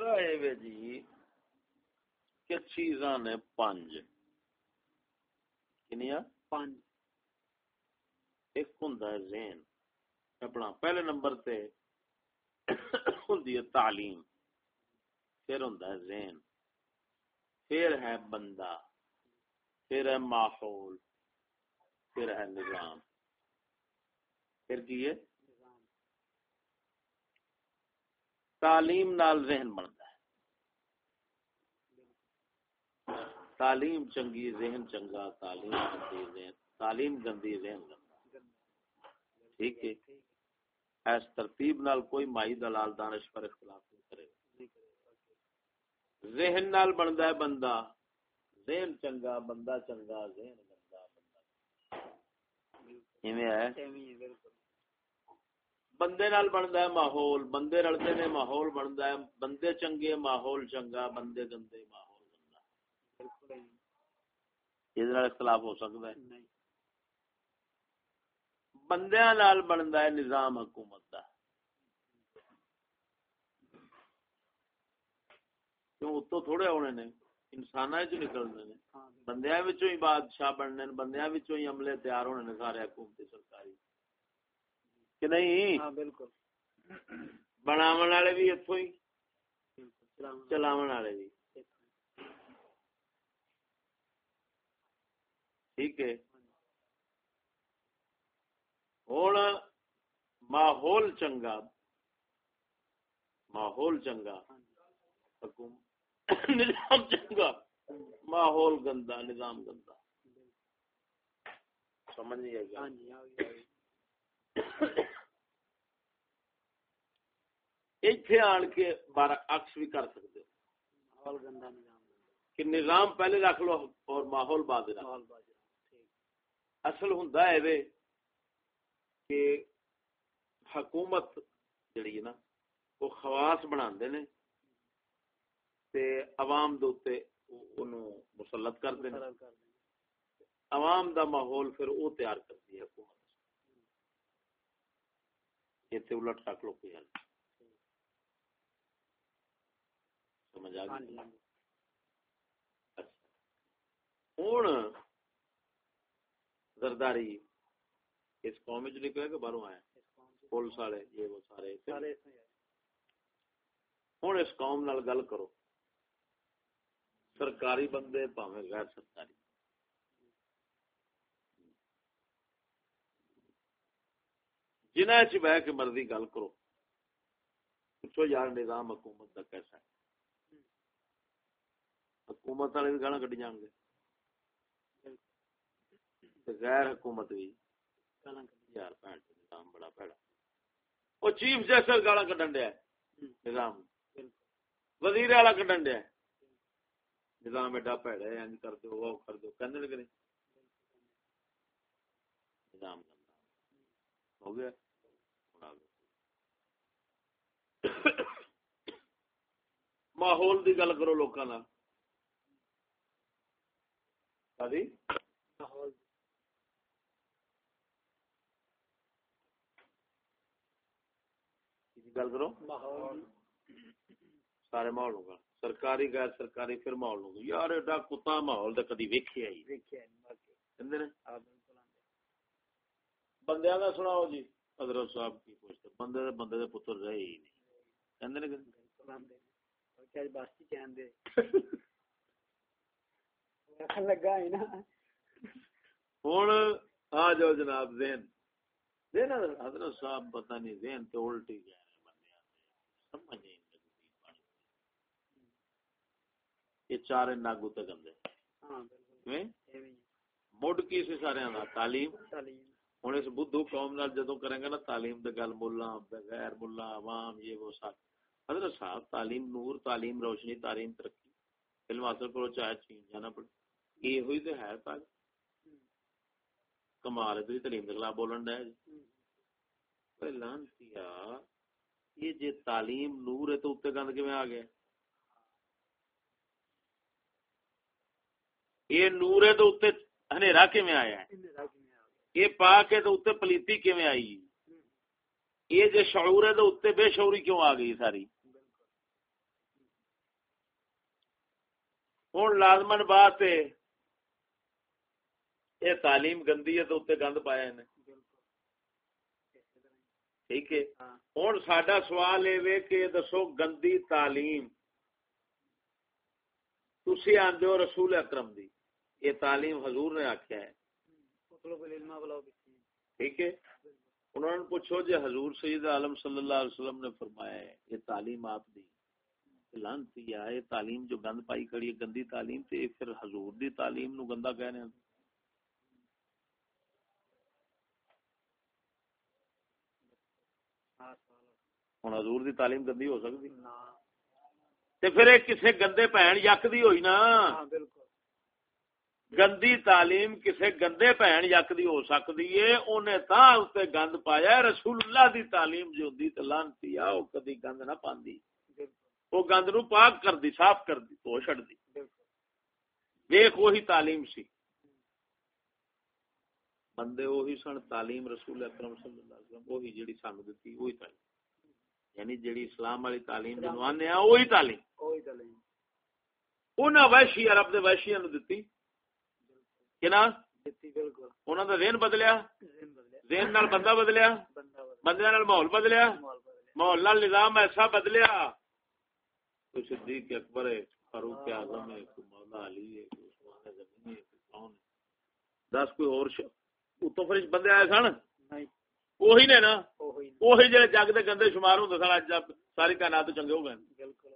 مسئلہ ہے جی کہ چیزاں نے پانچ کنیا پانچ ایک ہوں ذہن۔ اپنا پہلے نمبر تے ہوں تعلیم۔ پھر ہوں ذہن۔ پھر ہے بندہ۔ پھر ہے ماحول۔ پھر ہے نظام۔ پھر کی ہے؟ تعلیم نال ذہن بنتا ہے۔ تعلیم چنگی، ذہن چنگا، تعلیم گندی، ذہن تعلیم گندی، ذہن گندا ٹھیک ہے۔ اس ترتیب نال کوئی مائی دلال دانش پر اختلاف نہیں کرے گا۔ ذہن نال بندا ہے بندہ۔ ذہن چنگا، بندہ چنگا، ذہن گندا، بندہ ایویں ہے؟ بندے نال بندا ہے ماحول بندے رلتے نے ماحول بندا ہے بندے چنگے ماحول چنگا بندے گندے ماحول گندا یہ اختلاف ہو سکتا ہے بندیاں نال بندا ہے نظام حکومت دا کیوں اتو تھوڑے ہونے نے انسان نکلنے نے بندیاں ہی بادشاہ بننے بندیاں ہی عملے تیار ہونے نے سارے حکومتی سرکاری کہ نہیں؟ ہاں بالکل۔ بناو والے بھی اتو ہی؟ چلاو والے۔ بھی۔ ٹھیک ہے۔ ہوں ماحول چنگا۔ ماحول چنگا۔ نظام چنگا۔ ماحول گندا نظام گندا۔ سمجھ نہیں آئی اتنے آن کے بارہ اکس بھی کر سکتے کہ نظام پہلے رکھ لو اور ماحول بعد اصل ہوں کہ حکومت جڑی ہے نا وہ خواص بنا نے تے عوام دے مسلط کر دیں عوام دا ماحول پھر وہ تیار کرتی ہے حکومت اتنے الٹ رکھ لو کوئی حل سمجھ آ گئی؟ ہوں زرداری اس قوم چ نکلے کہ آیا پولیس والے یہ وہ سارے ہوں اس قوم نال گل کرو۔ سرکاری بندے پاوے غیر سرکاری۔ جنہ چ بہ کے مرضی گل کرو پوچھو یار نظام حکومت کا کیسا ہے؟ حکومت والے بھی گالا کٹی جان گے۔ غیر حکومت بھی یار نظام بڑا پیڑا وہ چیف جسٹس گالا کٹن دیا نظام۔ وزیر والا کٹن دیا نظام ایڈا پیڑا ہے یعنی کر دو، وہ کر دو کہنے لگے نظام ہو گیا۔ ماحول دی گل کرو لوکاں نال۔ گل کرو سارے ماحول ہوگا۔ سرکاری غیر سرکاری پھر ماحول ہوگا۔ یار ایڈا کتا ماحول تو کدی ویکیا ہی بندیا کا سناؤ جی۔ حضرت صاحب کی پوچھتے بندے بندے دے پتر رہے ہی نہیں۔ کہ؟ لگا ہے نا۔ ہوں آ جاؤ جناب ذہن۔ ذہن حضرت صاحب پتہ نہیں ذہن تو الٹی گیا سمجھ نہیں یہ چار ناگو تے گندے مڈ کی سی سارے دا تعلیم۔ ہوں اس بدھو قوم نال جدو کریں گے نا تعلیم دے گل ملا بغیر ملا عوام یہ وہ حضرت صاحب تعلیم نور تعلیم روشنی تعلیم ترقی۔ علم حاصل کرو چاہے چین جانا پڑے۔ یہ ہوئی تو ہے پاک کمال تعلیم کے خلاف بولن ڈے لانتیا یہ جی تعلیم نور ہے تو اتنے گند کیون آ گیا یہ نور ہے تو اتنے ہنیرا کیون آیا یہ پاک ہے تو اتنے پلیتی کیون آئی یہ جی شعور ہے تو اتنے بے شعوری کیوں آ گئی ساری ہوں لازمن بات ہے یہ تعلیم گندی ہے تو اتنے گند پایا انہیں۔ ٹھیک ہے؟ ہوں سڈا سوال یہ کہ دسو گندی تعلیم۔ تھی آدھے ہو رسول اکرم دی۔ یہ تعلیم حضور نے آخیا ہے۔ ٹھیک ہے؟ انہوں نے پوچھو جی حضور سید عالم صلی اللہ علیہ وسلم نے فرمایا ہے، یہ تعلیم آپ دی۔ لانتی ہے، یہ تعلیم جو گند پائی کڑی ہے، گندی تعلیم تے پھر حضور دی تعلیم نو گندا کہہ رہے ہیں۔ ہوں حضور دی تعلیم گندی ہو سکتی تے پھر کسے گندے بھن یک دی ہوئی نا گندی تعلیم کسے گندے بھن یک دی ہو سکتی ہے تا اتنے گند پایا رسول اللہ دی تعلیم جو ہوندی تے لانتی آ او کدی گند نہ پاندی وہ گند نو پاک کر دی صاف کر دی تو چھڑ دی ویکھ وہی تعلیم سی بندے وہی سن تعلیم رسول اکرم صلی اللہ علیہ وسلم وہی جڑی سانو دتی وہی تعلیم یعنی جڑی اسلام والی تعلیم جنوں آنے ہیں وہی تعلیم۔ انہاں وحشی عرب دے وحشیاں نو دتی۔ کہ نا؟ دتی بالکل۔ انہاں دا ذہن بدلیا۔ ذہن نال بندہ بدلیا۔ بندے نال ماحول بدلیا۔ ماحول نال نظام ایسا بدلیا۔ کوئی صدیق اکبر ہے فاروق اعظم ہے کوئی مولا علی ہے کوئی عثمان غنی ہے کوئی کون دس کوئی اور. اتوں فرش بندے آئے سن؟ نہیں۔ وہی نے نا وہی جڑے جگ دے گندے شمار ہوندے سن اج ساری کائنات تو چنگے ہو گئے بالکل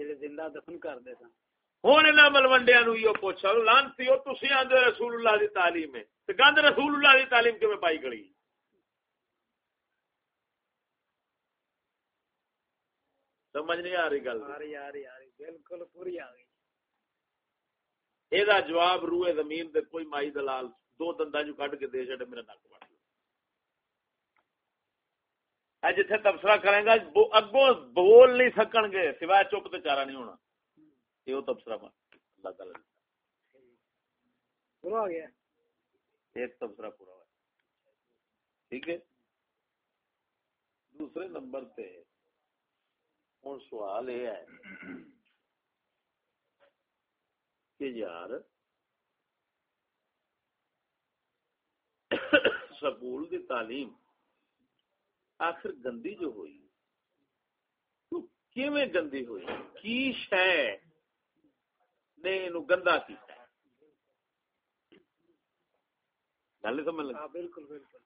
جڑے زندہ دفن کر دے سن ہن انہاں ملوڈیاں نو ایو پوچھا لانتی او تسی آندے رسول اللہ دی تعلیم ہے تے گند رسول اللہ دی تعلیم کیویں پائی کھڑی سمجھ نہیں آ رہی گل آ رہی آ رہی آ رہی بالکل پوری آ گئی جواب روئے زمین کوئی مائی دلال دو دندا جو کڈ کے دے چڑے میرا نک اے جتھے تبصرہ کریں گا اگوں بول نہیں سکن گے سوائے چپ تے چارہ نہیں ہونا۔ یہ وہ تبصرہ بن اللہ تعالی پورا ہو گیا۔ ایک تبصرہ پورا ہوا۔ ٹھیک ہے؟ دوسرے نمبر پہ ہوں سوال یہ ہے کہ یار سکول دی تعلیم آخر گندی جو ہوئی تو کیویں گندی ہوئی؟ کی شے نے اینو گندا کیتا؟ ہے؟ گل سمجھ لگی؟ ہاں بالکل بالکل۔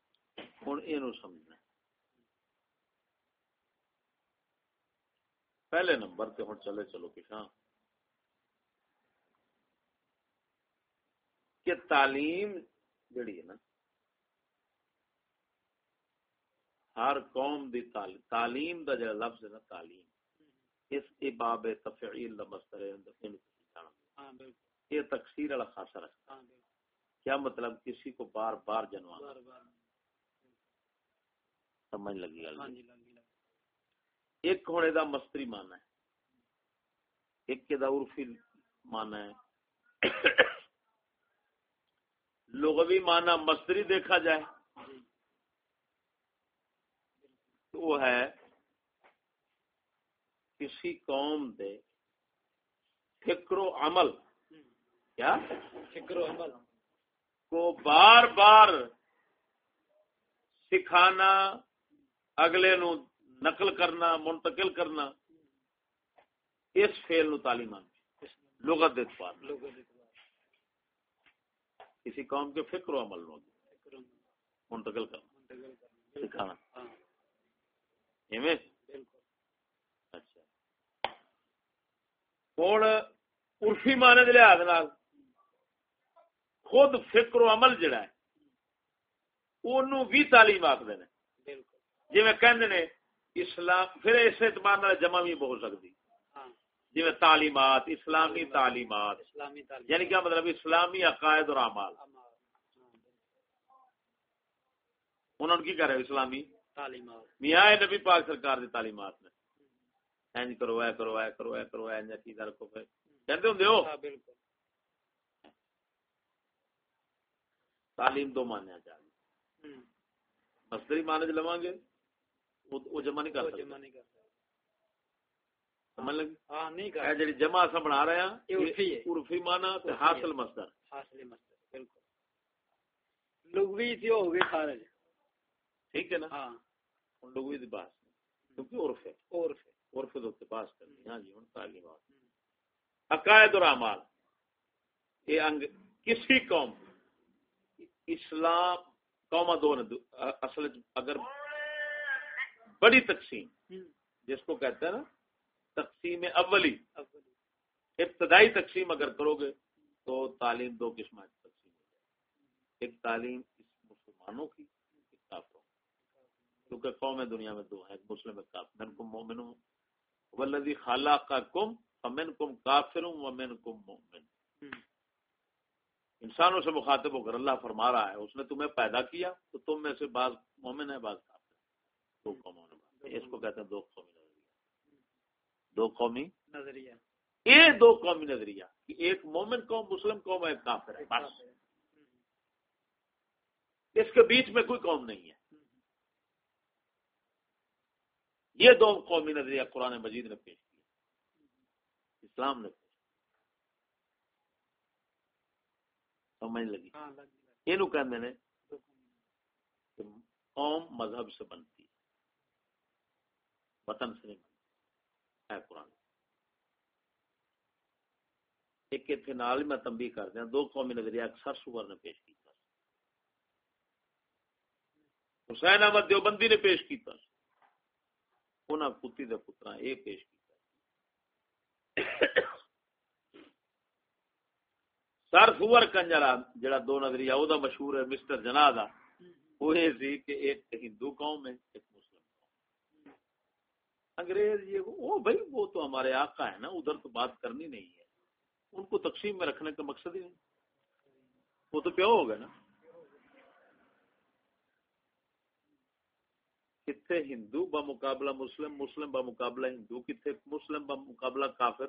ہوں یہ سمجھنا۔ پہلے نمبر تے ہوں چلے چلو پچھا کہ تعلیم جڑی ہے نا ہر قوم دی تعلیم تعلیم دا جڑا لفظ ہے نا تعلیم۔ اس اباب تفعیل دا مصدر ہے ہاں بالکل۔ یہ تکثیر والا خاصا رکھتا ہاں بالکل۔ کیا مطلب کسی کو بار بار جنوانا؟ بار بار۔ سمجھ لگی گل ہاں؟ جی؟ لگی لگی۔ ایک ہونے دا مستری مانا ہے۔ ایک کے دا عرفی مانا ہے۔ لغوی مانا مستری دیکھا جائے جی تو وہ ہے کسی قوم دے فکر و عمل۔ کیا؟ فکر و عمل۔ کو بار بار سکھانا اگلے نو نقل کرنا منتقل کرنا اس فیل نو تعلیم آنی لغت اعتبار کسی قوم کے فکر و عمل نو منتقل کرنا۔ سکھانا۔ ہاں۔ اچھا۔ ہوں عرفی مانے دے لحاظ نال خود فکر و عمل جڑا ہے اونوں بھی تعلیم آخر نے۔ جی میں کہندے نے اسلام پھر اس اعتبار نال جمع بھی ہو سکتی ہاں۔ جی تعلیمات اسلامی تعلیمات۔ یعنی کیا مطلب؟ اسلامی عقائد اور اعمال۔ عمال، ہاں،۔ انہوں نے کی کہہ رہے اسلامی؟ میاں نبی پاک سرکار دی تعلیمات نے۔ اینج کرو اے کرو اے کرو اے کرو اینج چیزاں رکھو پھر۔ کہندے ہوندے ہو؟ ہاں بالکل۔ تعلیم دو ہوں۔ مصدری معنی چ لواں گے؟ وہ جمع نہیں کر وہ سکتے۔ جمع نہیں کر سکتے۔ سمجھ لگی؟ ہاں نہیں اے کر جڑی جمع اساں بنا رہے ہیں یہ عرفی ہے۔ عرفی معنی تے عرفی حاصل۔ مصدر حاصل بالکل۔ لغوی تھی ہو گئی خارج۔ ٹھیک ہے نا؟ ہاں۔ ہن لوگ دی بات کیونکہ عرف ہے۔ اور پھر عرف تے بات کرنی ہاں جی ہن تعلیمات عقائد اور اعمال۔ یہ انگ کسی قوم اسلام قوم دو اصل اگر بڑی تقسیم ہوں، جس کو کہتے ہیں نا تقسیم اولی۔ اول ابتدائی تقسیم اگر کرو گے تو تعلیم دو قسم کی تقسیم ہو جائے۔ ایک تعلیم مسلمانوں کی کی کیونکہ قوم دنیا میں دو ہیں ایک مسلم ایک کافر۔ من کم مومن والذی خلقکم فمنکم کافر ومنکم مومن۔ ہوں، انسانوں سے مخاطب ہو کر اللہ فرما رہا ہے اس نے تمہیں پیدا کیا تو تم میں سے بعض مومن ہے بعض کافر ہے۔ دو قوموں نے اس کو کہتے ہیں دو قومی نظریہ۔ دو قومی نظریہ۔ یہ دو قومی نظریہ کہ ایک مومن قوم مسلم قوم ایک کافر ہے بس۔ اس کے بیچ میں کوئی قوم نہیں ہے۔ یہ دو قومی نظریہ قرآن مجید نے پیش کیا اسلام نے پیش کیا سمجھ لگی؟ ہاں یہ۔ کہ قوم مذہب سے بنتی ہے۔ وطن سے نہیں بنتی۔ ہے قرآن۔ ایک اتنے نال میں تنبیہ کر دیا۔ دو قومی نظریہ اکثر سور نے پیش کیتا۔ حسین احمد دیوبندی نے پیش کیتا۔ انہاں کتی دے پترا یہ پیش کیتا سر سور کنجرا جڑا دو نظریہ، او دا مشہور ہے، مسٹر جناح دا وہ یہ سی کہ ایک ہندو قوم ہے، ایک مسلم قوم انگریز یہ وہ بھائی، وہ تو ہمارے آقا ہے نا، ادھر تو بات کرنی نہیں ہے۔ ان کو تقسیم میں رکھنے کا مقصد ہی نہیں۔ وہ تو پیو ہو گیا نا۔ کتنے ہندو بمقابلہ مسلم مسلم بمقابلہ ہندو کتنے مسلم بمقابلہ کافر۔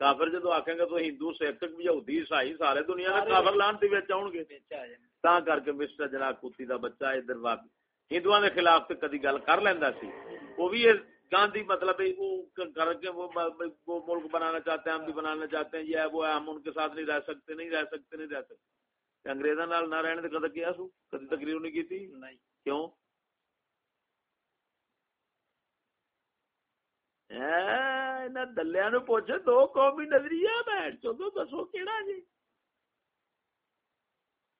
کافر جدو آخیں گے تو ہندو سکھ یہودی عیسائی سارے دنیا میں کافر لان کے آؤ گے۔ تا کر کے مسٹر جنا کتی دا بچہ ادھر واپس۔ ہندو دے خلاف تو کدی گل کر لینا سی۔ وہ بھی گاندھی مطلب کر کے وہ ملک بنانا چاہتے ہیں ہم بھی بنانا چاہتے ہیں یہ وہ ہم ان کے ساتھ نہیں رہ سکتے نہیں رہ سکتے نہیں رہ سکتے۔ انگریزوں نہ رہنے کدی کیا سو؟ کدی تقریر نہیں کی کیوں؟ دلیا نو پوچھے دو قومی نظریہ بیٹھ چودو دسو کیڑا جی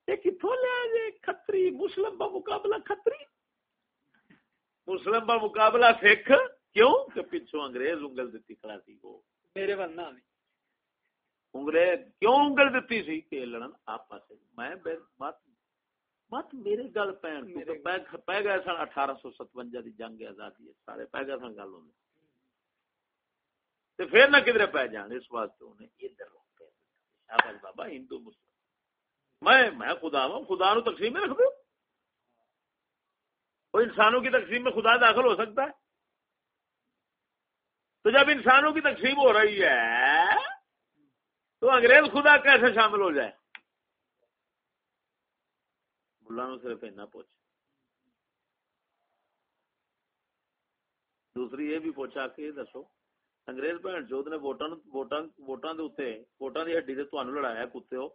یہ کتوں لیا جی کھتری مسلم کھتری مسلم سکھ کیوں کہ پچھو انگریز انگل دیتی کھڑا وہ میرے انگریز کیوں انگل دیتی سی کہ لڑن میں میرے گل پہن پہ گئے سن اٹھارہ سو ستوجا دی جنگ آزادی سارے پہ گئے سن گل ہونے تو پھر نہ کدھر پی جان، اس واسطے انہیں ادھر روک بابا، ہندو، مسلم۔ میں میں خدا ہوں، خدا نو تقسیم میں رکھ دوں وہ انسانوں کی تقسیم میں خدا داخل ہو سکتا ہے۔ تو جب انسانوں کی تقسیم ہو رہی ہے، تو انگریز خدا کیسے شامل ہو جائے؟ بلانو صرف اتنا پوچھ۔ دوسری یہ بھی پوچھا کہ دسو۔ انگریز بھن چوت نے ووٹاں ووٹاں ووٹاں دے اوتے ووٹاں دی ہڈی تے تانوں لڑایا کتے ہو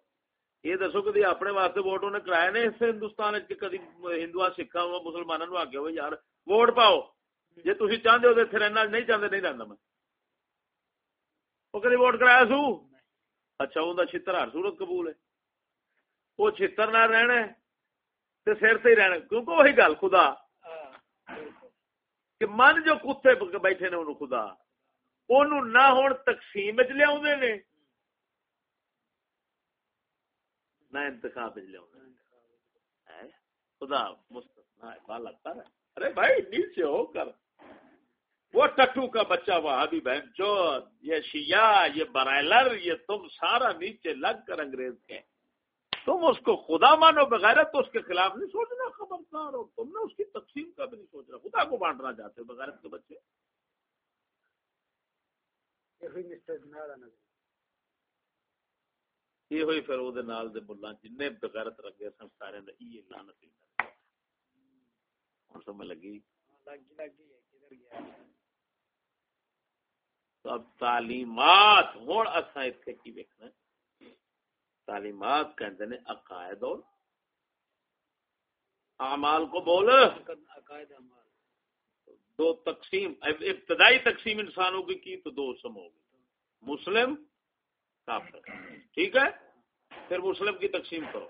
یہ دسو کدی اپنے واسطے ووٹ انہیں کرایا نے اس ہندوستان وچ کہ کدی ہندو سکھا مسلمانوں نو ہوئے یار ووٹ پاؤ جی تھی چاہتے ہو تو اتنے رہنا نہیں چاہتے نہیں رہنا میں وہ کدی ووٹ کرایا سو اچھا وہ چھتر ہر صورت قبول ہے وہ چھتر نہ رہنا ہے تے سر سے ہی رہنا کیونکہ وہی گل خدا کہ من جو کتے بیٹھے نے انہوں خدا نہ ہون تقسیم چ لیا نے۔ نہ انتخاب چ لیا خدا مستثنا بالا کر ارے بھائی، نیچے ہو کر۔ وہ ٹٹو کا بچہ وہاں بھی بہن جو یہ شیعہ، یہ برائلر، یہ تم سارا نیچے لگ کر انگریز کے۔ تم اس کو خدا مانو بغیر تو اس کے خلاف نہیں سوچنا، خبردار ہو۔ تم نے اس کی تقسیم کا بھی نہیں سوچنا خدا کو بانٹنا چاہتے ہو بغیر کے بچے۔ یہ ہوئی پھر وہ نال دے ملا جن بغیرت رکھے سن سارے دا یہ لعنت ہی ہن سمجھ لگی کدھر گیا تعلیمات کی ویکنا تعلیمات ہیں عقائد اور اعمال کو بول عقائد اعمال دو تقسیم، ابتدائی تقسیم انسانوں کی کی تو دو سم ہوگی۔ مسلم، کافر۔ ٹھیک ہے؟ پھر مسلم کی تقسیم کرو۔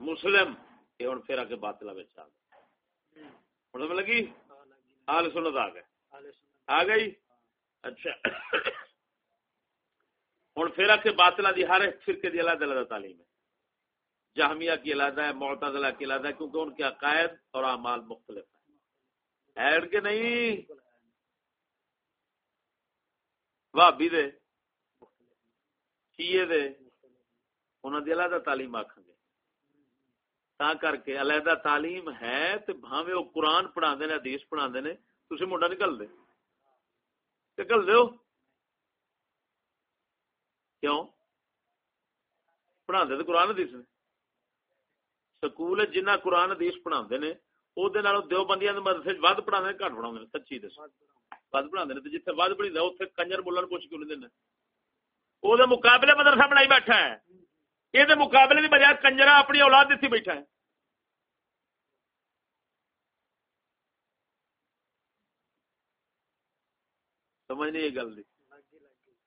مسلم، یہ ہوں پھر آگے باطلا بچ آ گئے ہوں لگی؟ آل سنت آ گئے۔ آ گئی؟ اچھا۔ ہوں پھر آ کے باطلا دی ہر ایک فرقے دی علیحدہ علیحدہ تعلیم ہے۔ جہمیہ کی علیحدہ ہے معتدلہ کی علیحدہ ہے، کیونکہ ان کے عقائد اور اعمال مختلف ایڈ کے نہیں بھابی دے کیے دے انہوں دی علیحدہ تعلیم آکھیں گے تا کر کے علیحدہ تعلیم ہے تو بھاوے وہ قرآن پڑھا نے حدیث پڑھا نے تھی منڈا نکل دے نکل دو کیوں پڑھا تو قرآن حدیث نے سکول جنہ قرآن حدیث پڑھا نے مدرسے ود پڑھا گھٹ پڑھا سچی دس ود پڑھا جیتے ود پڑھی اتنے کنجر بولن پوچھ کیوں نہیں دینا وہ مقابلے مدرسہ بنائی بیٹھا ہے یہ مقابلے کی بجائے کنجرا اپنی اولاد دیتی بیٹھا ہے سمجھ نہیں یہ گل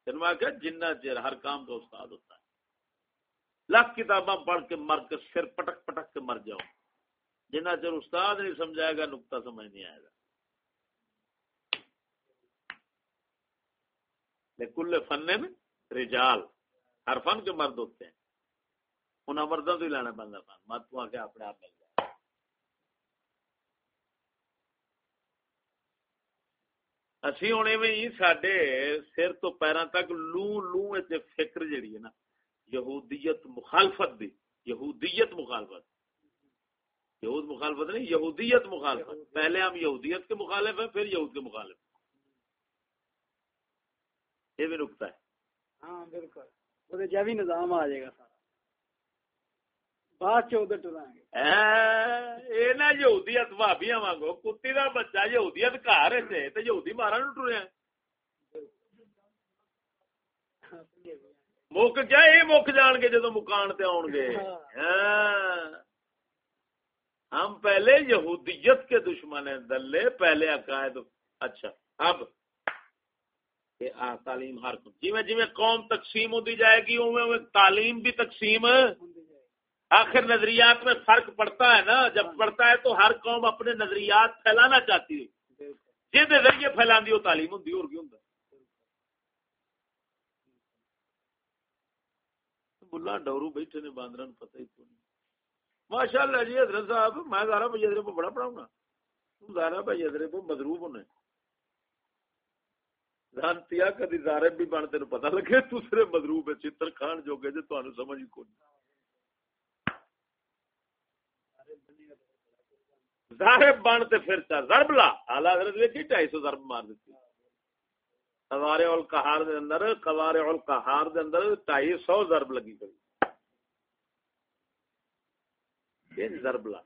تین جنہ چیر ہر کام کا استاد ہوتا ہے لاکھ کتاباں پڑھ کے مر کے سر پٹک پٹک کے مر جاؤ جنہ چیر استاد نہیں سمجھائے گا، نقطہ سمجھ نہیں آئے گا۔ کل فن میں رجال۔ ہر فن کے مرد ہوتے ہیں۔ انہیں مردوں تو ہی لینا بنتا فن۔ مت تو آ کے اپنے آپ مل جائے۔ اسی ہوں سڈے سر تو پیروں تک لو لو فکر جیڑی ہے نا، یہودیت مخالفت دی۔ یہودیت مخالفت۔ یہود مخالفت نہیں یہودیت مخالفت۔ پہلے ہم یہودیت کے مخالف ہیں پھر یہود کے مخالف۔ یہ بھی نکتا ہے۔ ہاں بالکل۔ نظام آ جائے گا سارا۔ بعد چودہ ٹرائیں گے۔ نہ یہودیت بھابیاں وانگو کتی دا بچہ یہودیت گھر تے تے یہودی مارا نو ٹریا مک کیا یہ مک جان گے جدو مکان تے آن گے۔ ہم پہلے یہودیت کے دشمن ہیں، دلے، پہلے عقائد۔ اچھا اب تعلیم ہر جی میں جی میں قوم تقسیم ہوتی جائے گی تعلیم بھی تقسیم۔ آخر نظریات میں فرق پڑتا ہے نا۔ جب پڑتا ہے تو ہر قوم اپنے نظریات پھیلانا چاہتی ہے۔ جی ذریعے پھیلا وہ تعلیم ہوں اور کی ہوں بلا ڈورو بیٹھے نے باندر پتہ ہی نہیں؟ ماشاء اللہ جی حضرت صاحب، میں زارا بھائی ادرے بڑا پڑھاؤں گا۔ زارا بھائی ادرے کو مدروب ہونے۔ دانتیا کدی زارے بھی بن تین پتا لگے دوسرے مدروب ہے، چتر کھان جو گے جو تمہیں سمجھ کو نہیں۔ ظاہر بن تے پھر چل ضرب لا۔ اعلی حضرت ویکھی 250 ضرب مار دتی قوارع القہار دے اندر، قوارع القہار دے اندر 250 ضرب لگی پئی یہ ضرب لا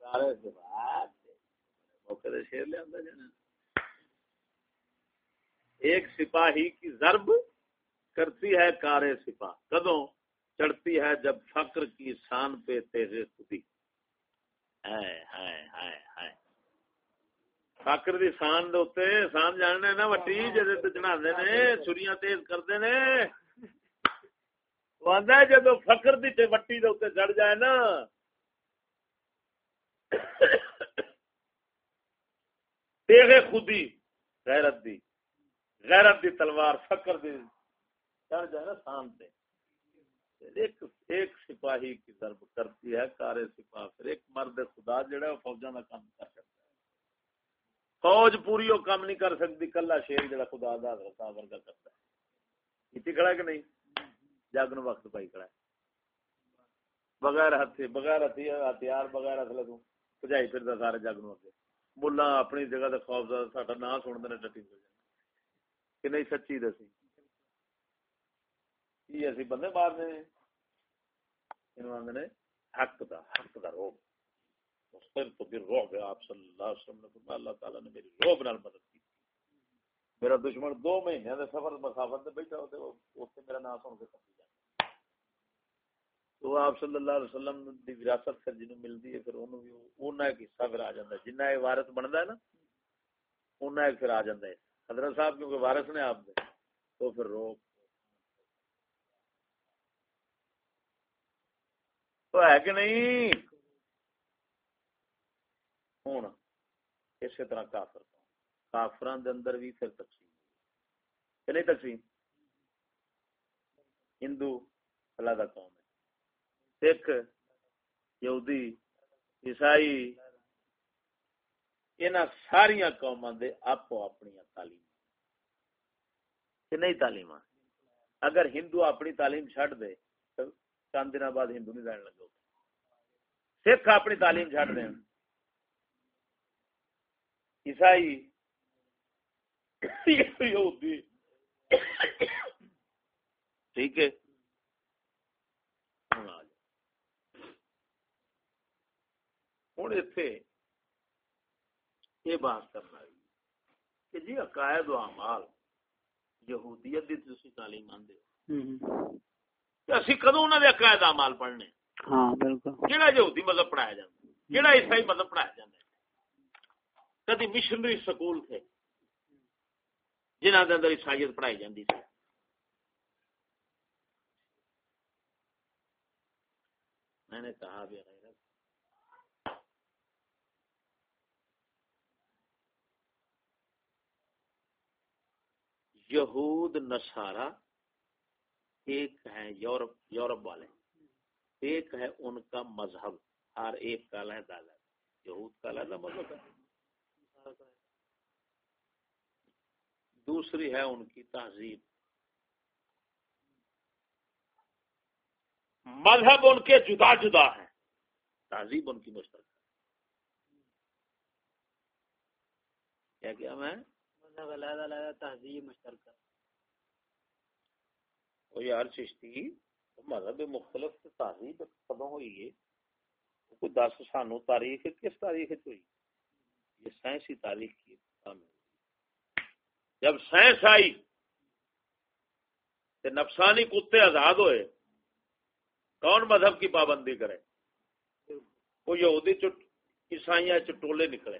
سارے سے بات موقع دے شیر لے آندا جانا۔ ایک سپاہی کی ضرب کرتی ہے کار سپاہ۔ کدوں؟ چڑھتی ہے جب فقر کی شان پہ تیرے خودی فقر دی شان دے شان جاننے نا وٹی جی چڑھا نے، چھریاں تیز کرتے نے۔ جدو فقر دی وٹی دے چڑھ جائے نا تیرے خودی، غیرت دی غیرت دی تلوار فقر دی چڑھ جائے نا شان تے ایک ایک سپاہی کی ضرب کرتی ہے، کارے سپاہ، پھر ایک مرد خدا جڑا ہے فوجاں دا کام کر سکتا ہے۔ فوج پوری وہ کام نہیں کر سکتی، کلا شیر جڑا خدا دا ورگا کرتا ہے۔ کیتی کھڑا کہ نہیں؟ جگ نو وقت پائی کھڑا ہے۔ بغیر ہتھی بغیر ہتھی، ہتھیار، بغیر اصل تو بجائی پھر سارے جگ نو اگے ملا اپنی جگہ تے خوف زدہ، ساڈا نام سن دے ٹٹی ہو کہ نہیں سچی دسی۔ یہ اسی بندے مارنے حق دا حق دا روب۔ پھر تو پھر روح ہے۔ آپ صلی اللہ علیہ وسلم نے فرمایا، اللہ تعالیٰ نے میری روح نال مدد کی۔ میرا دشمن دو مہینے دے سفر مسافت تے بیٹھا ہوتے، وہ اس سے میرا نام سن کے کپی جائے تو آپ صلی اللہ علیہ وسلم دی وراثت پھر جنوں ملدی ہے، پھر انہوں بھی انہاں ایک حصہ پھر آ جاندا ہے۔ جنہ اے وارث بندا ہے نا انہاں ایک پھر آ جاندا ہے۔ حضرت صاحب کیونکہ وارث نے آپ دے، تو پھر روک تو ہے کہ نہیں؟ ہوں۔ اسی طرح کافر۔ کافران دے اندر بھی پھر تقسیم کہ نہیں تقسیم؟ ہندو اللہ کا قوم ہے۔ سکھ، یہودی، عیسائی ان ساری قوم دے آپ اپنی تعلیم کہ نہیں تعلیم اگر ہندو اپنی تعلیم چڈ دے، تو چند دن بعد ہندو نہیں رہن لگے۔ سکھ اپنی تعلیم چڈ دیں عیسائی ٹھیک ہے۔ ہوں اتے یہ بات کرنا کہ جی عقائد و اعمال یہودیت دی تسی تعلیم آندے۔ ہو اسی کدو انہاں دے عقائد اعمال پڑھنے؟ ہاں بالکل۔ کیڑا یہودی مذہب پڑھایا جاندا کیڑا عیسائی مذہب پڑھایا جاندا کدی مشنری سکول تھے؟ جنہوں کے اندر عیسائیت پڑھائی جاتی تھی۔ میں نے کہا بھی یہود نسارا ایک ہے یورپ یورپ والے۔ ایک ہے ان کا مذہب۔ ہر ایک کا علیحدہ یہود کا علیحدہ مذہب۔ ہے دوسری ہے ان کی تہذیب۔ مذہب ان کے جدا جدا ہیں۔ تہذیب ان کی مشترکہ۔ کیا کیا میں؟ مذہب علیحدہ علیحدہ تہذیب مشترکہ۔ وہ یار چشتی مذہب مختلف تہذیب کدوں ہوئی ہے؟ کوئی دس سانو تاریخ کس تاریخ ہوئی؟ یہ سائنسی تاریخ کی جب سائنس آئی تو نفسانی کتے آزاد ہوئے کون مذہب کی پابندی کرے؟ وہ یہودی عیسائی چٹولے نکلے۔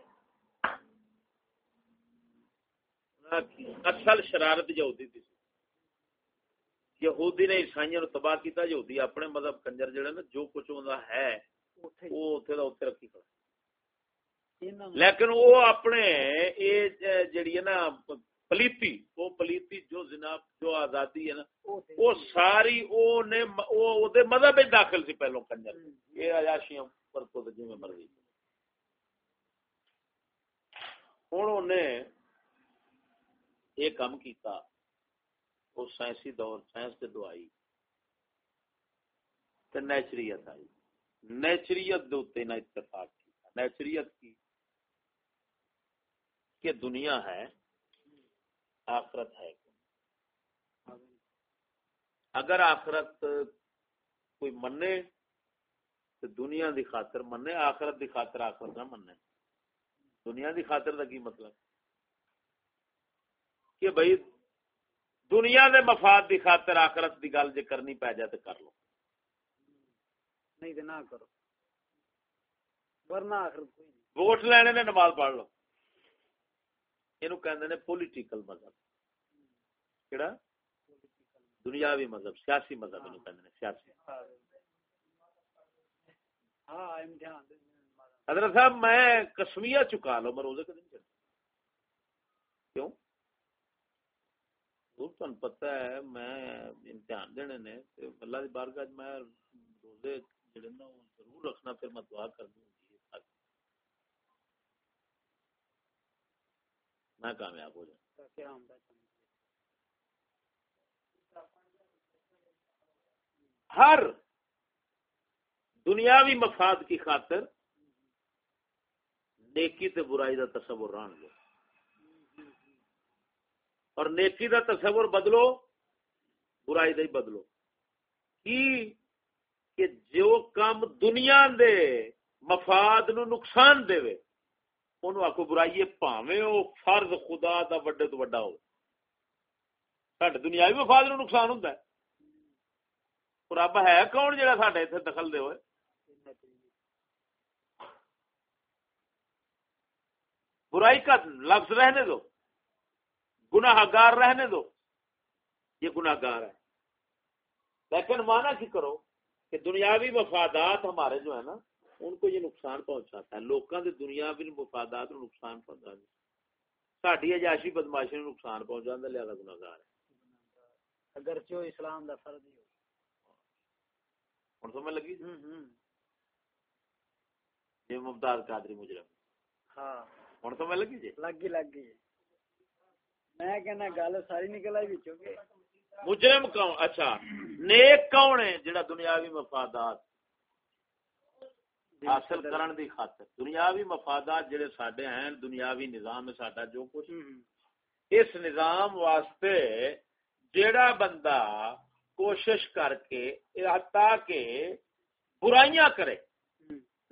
اصل شرارت یہودی تھی یہودی نے عیسائی نو تباہ کیتا یہودی اپنے مذہب کنجر جڑے نا جو کچھ ہے وہ اتنے کا رکھی کھڑا۔ لیکن وہ اپنے جڑی ہے نا پلیتی وہ پلیتی جو جناب جو آزادی ہے نا وہ ساری او نے او دے مذہب داخل سی پہلو کنجر۔ یہ عیاشیاں پر تو جی میں مرضی۔ ہوں انہیں یہ کام کیتا وہ سائنسی دور سائنس کے دعائی تے نیچریت آئی۔ نیچریت دے اتنے اتفاق کیتا۔ نیچریت کی کہ دنیا ہے آخرت ہے۔ اگر آخرت کوئی منے تو دنیا دی خاطر منے آخرت دی خاطر آخرت نہ منے۔ دنیا دی خاطر دا کی مطلب؟ کہ بھائی دنیا دے مفاد دی خاطر آخرت دی گل جے کرنی پی جائے تو کر لو۔ نہیں تو نہ کرو۔ ورنہ آخرت کوئی ووٹ لینے نے نماز پڑھ لو۔ یہ پولیٹیکل مذہب۔ کہڑا دنیاوی مذہب سیاسی مذہب سیاسی۔ حضرت صاحب میں کسمیا چکا لو میں روزے کا دن کیوں؟ پتہ ہے میں امتحان دینے نے اللہ کی بارگاہ میں روزے جڑے نا ضرور رکھنا پھر میں دعا کر دوں۔ میں کامیاب ہو جاؤں ہر دنیاوی مفاد کی خاطر نیکی تے برائی دا تصور ران لو۔ اور نیکی دا تصور بدلو برائی دا ہی بدلو۔ کی؟ کہ جو کام دنیا دے مفاد نو نقصان دے انہوں آکو برائی پاویں او فرض خدا دا وڈے تو وڈا ہو ساڈے دنیاوی مفاد نو نقصان ہوندا ہے رب ہے کون جڑا ساڈے ایتھے دخل دے ہوئے برائی کا لفظ رہنے دو گناہ گار رہنے دو یہ گناہ گار ہے لیکن مانا کی کرو کہ دنیاوی مفادات ہمارے جو ہے نا ان کو یہ نقصان پہنچاتا ہے۔ لوکاں دے دنیاوی مفادات نو نقصان پہنچا ہے ساڈی اجاشی بدماشی نو نقصان پہنچا ہے لہذا گناہ گار ہے۔ اگر جو اسلام دا فرض ہی ہو۔ ہن سمجھ لگی؟ یہ ممتاز قادری مجرم۔ ہاں۔ ہن سمجھ لگی جی؟ لگ گئی لگ گئی میں کہنا گل ساری نکل آئی وچوں کہ مجرم کون؟ اچھا نیک کون ہے جڑا دنیاوی مفادات حاصل کرن دی خاطر۔ دنیاوی مفادات جڑے ساڈے ہیں دنیاوی نظام ہے ساڈا جو کچھ اس نظام واسطے جیڑا بندہ کوشش کر کے کہ برائیاں کرے۔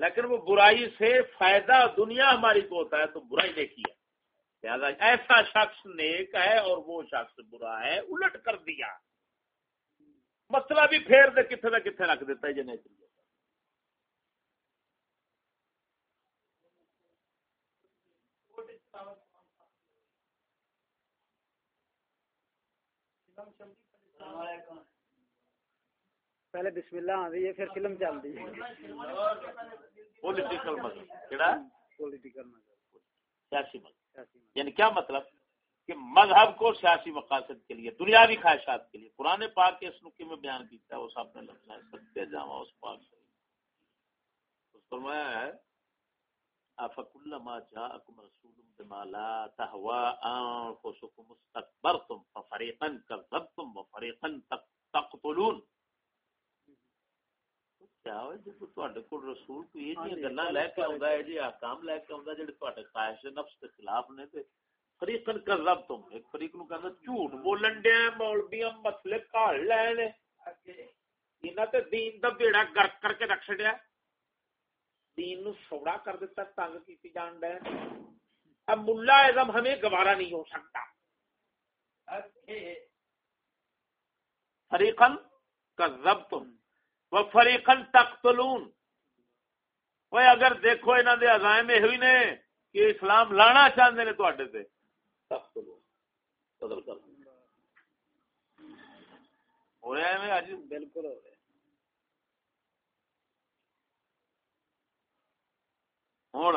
لیکن وہ برائی سے فائدہ دنیا ہماری کو ہوتا ہے تو برائی دیکھی ہے لہذا ایسا شخص نیک ہے اور وہ شخص برا ہے الٹ کر دیا۔ مسئلہ بھی پھیر دے کتنے نہ کتنے رکھ دیتا ہے جنہیں پہلے بسم اللہ آ رہی ہے پھر فلم چل رہی ہے پولیٹیکل مذہب پولیٹیکل مذہب سیاسی مذہب یعنی کیا مطلب؟ کہ مذہب کو سیاسی مقاصد کے لیے دنیاوی خواہشات کے لیے۔ پرانے پاک کے اس نقطے میں بیان کیتا ہے وہ سب نے لگنا ہے ستیہ جامع اس پاک سے اس فرمایا ہے افکلما جاءکم رسول بما لا تهوا انفسکم استكبرتم ففريقا كذبتم وفريقا تقتلون. کیا ہوئے؟ جب تواڈے کول رسول کوئی یہ جی گلاں لے کے آوندا ہے جی احکام لے کے آوندا جڑے تواڈے خواہش نفس کے خلاف نے تے فریقن کذبتم۔ ایک فریق نو کہندا جھوٹ بولن دے مولویاں مسئلے کھال لے نے انہاں تے دین دا بیڑا گرک کر کے رکھ چھڈیا دین نو سوڑا کر دیتا تنگ کیتی جان دے اب ملا اعظم ہمیں گوارا نہیں ہو سکتا۔ فریقن کذبتم و فریقن تقتلون۔ وہ اگر دیکھو انہاں دے عزائم ہوئی نے کہ اسلام لانا چاہندے نے تواڈے تے۔ تقتلون۔ بدل کر۔ ہو رہا ہے اج بالکل۔ ہو رہا ہے ہوں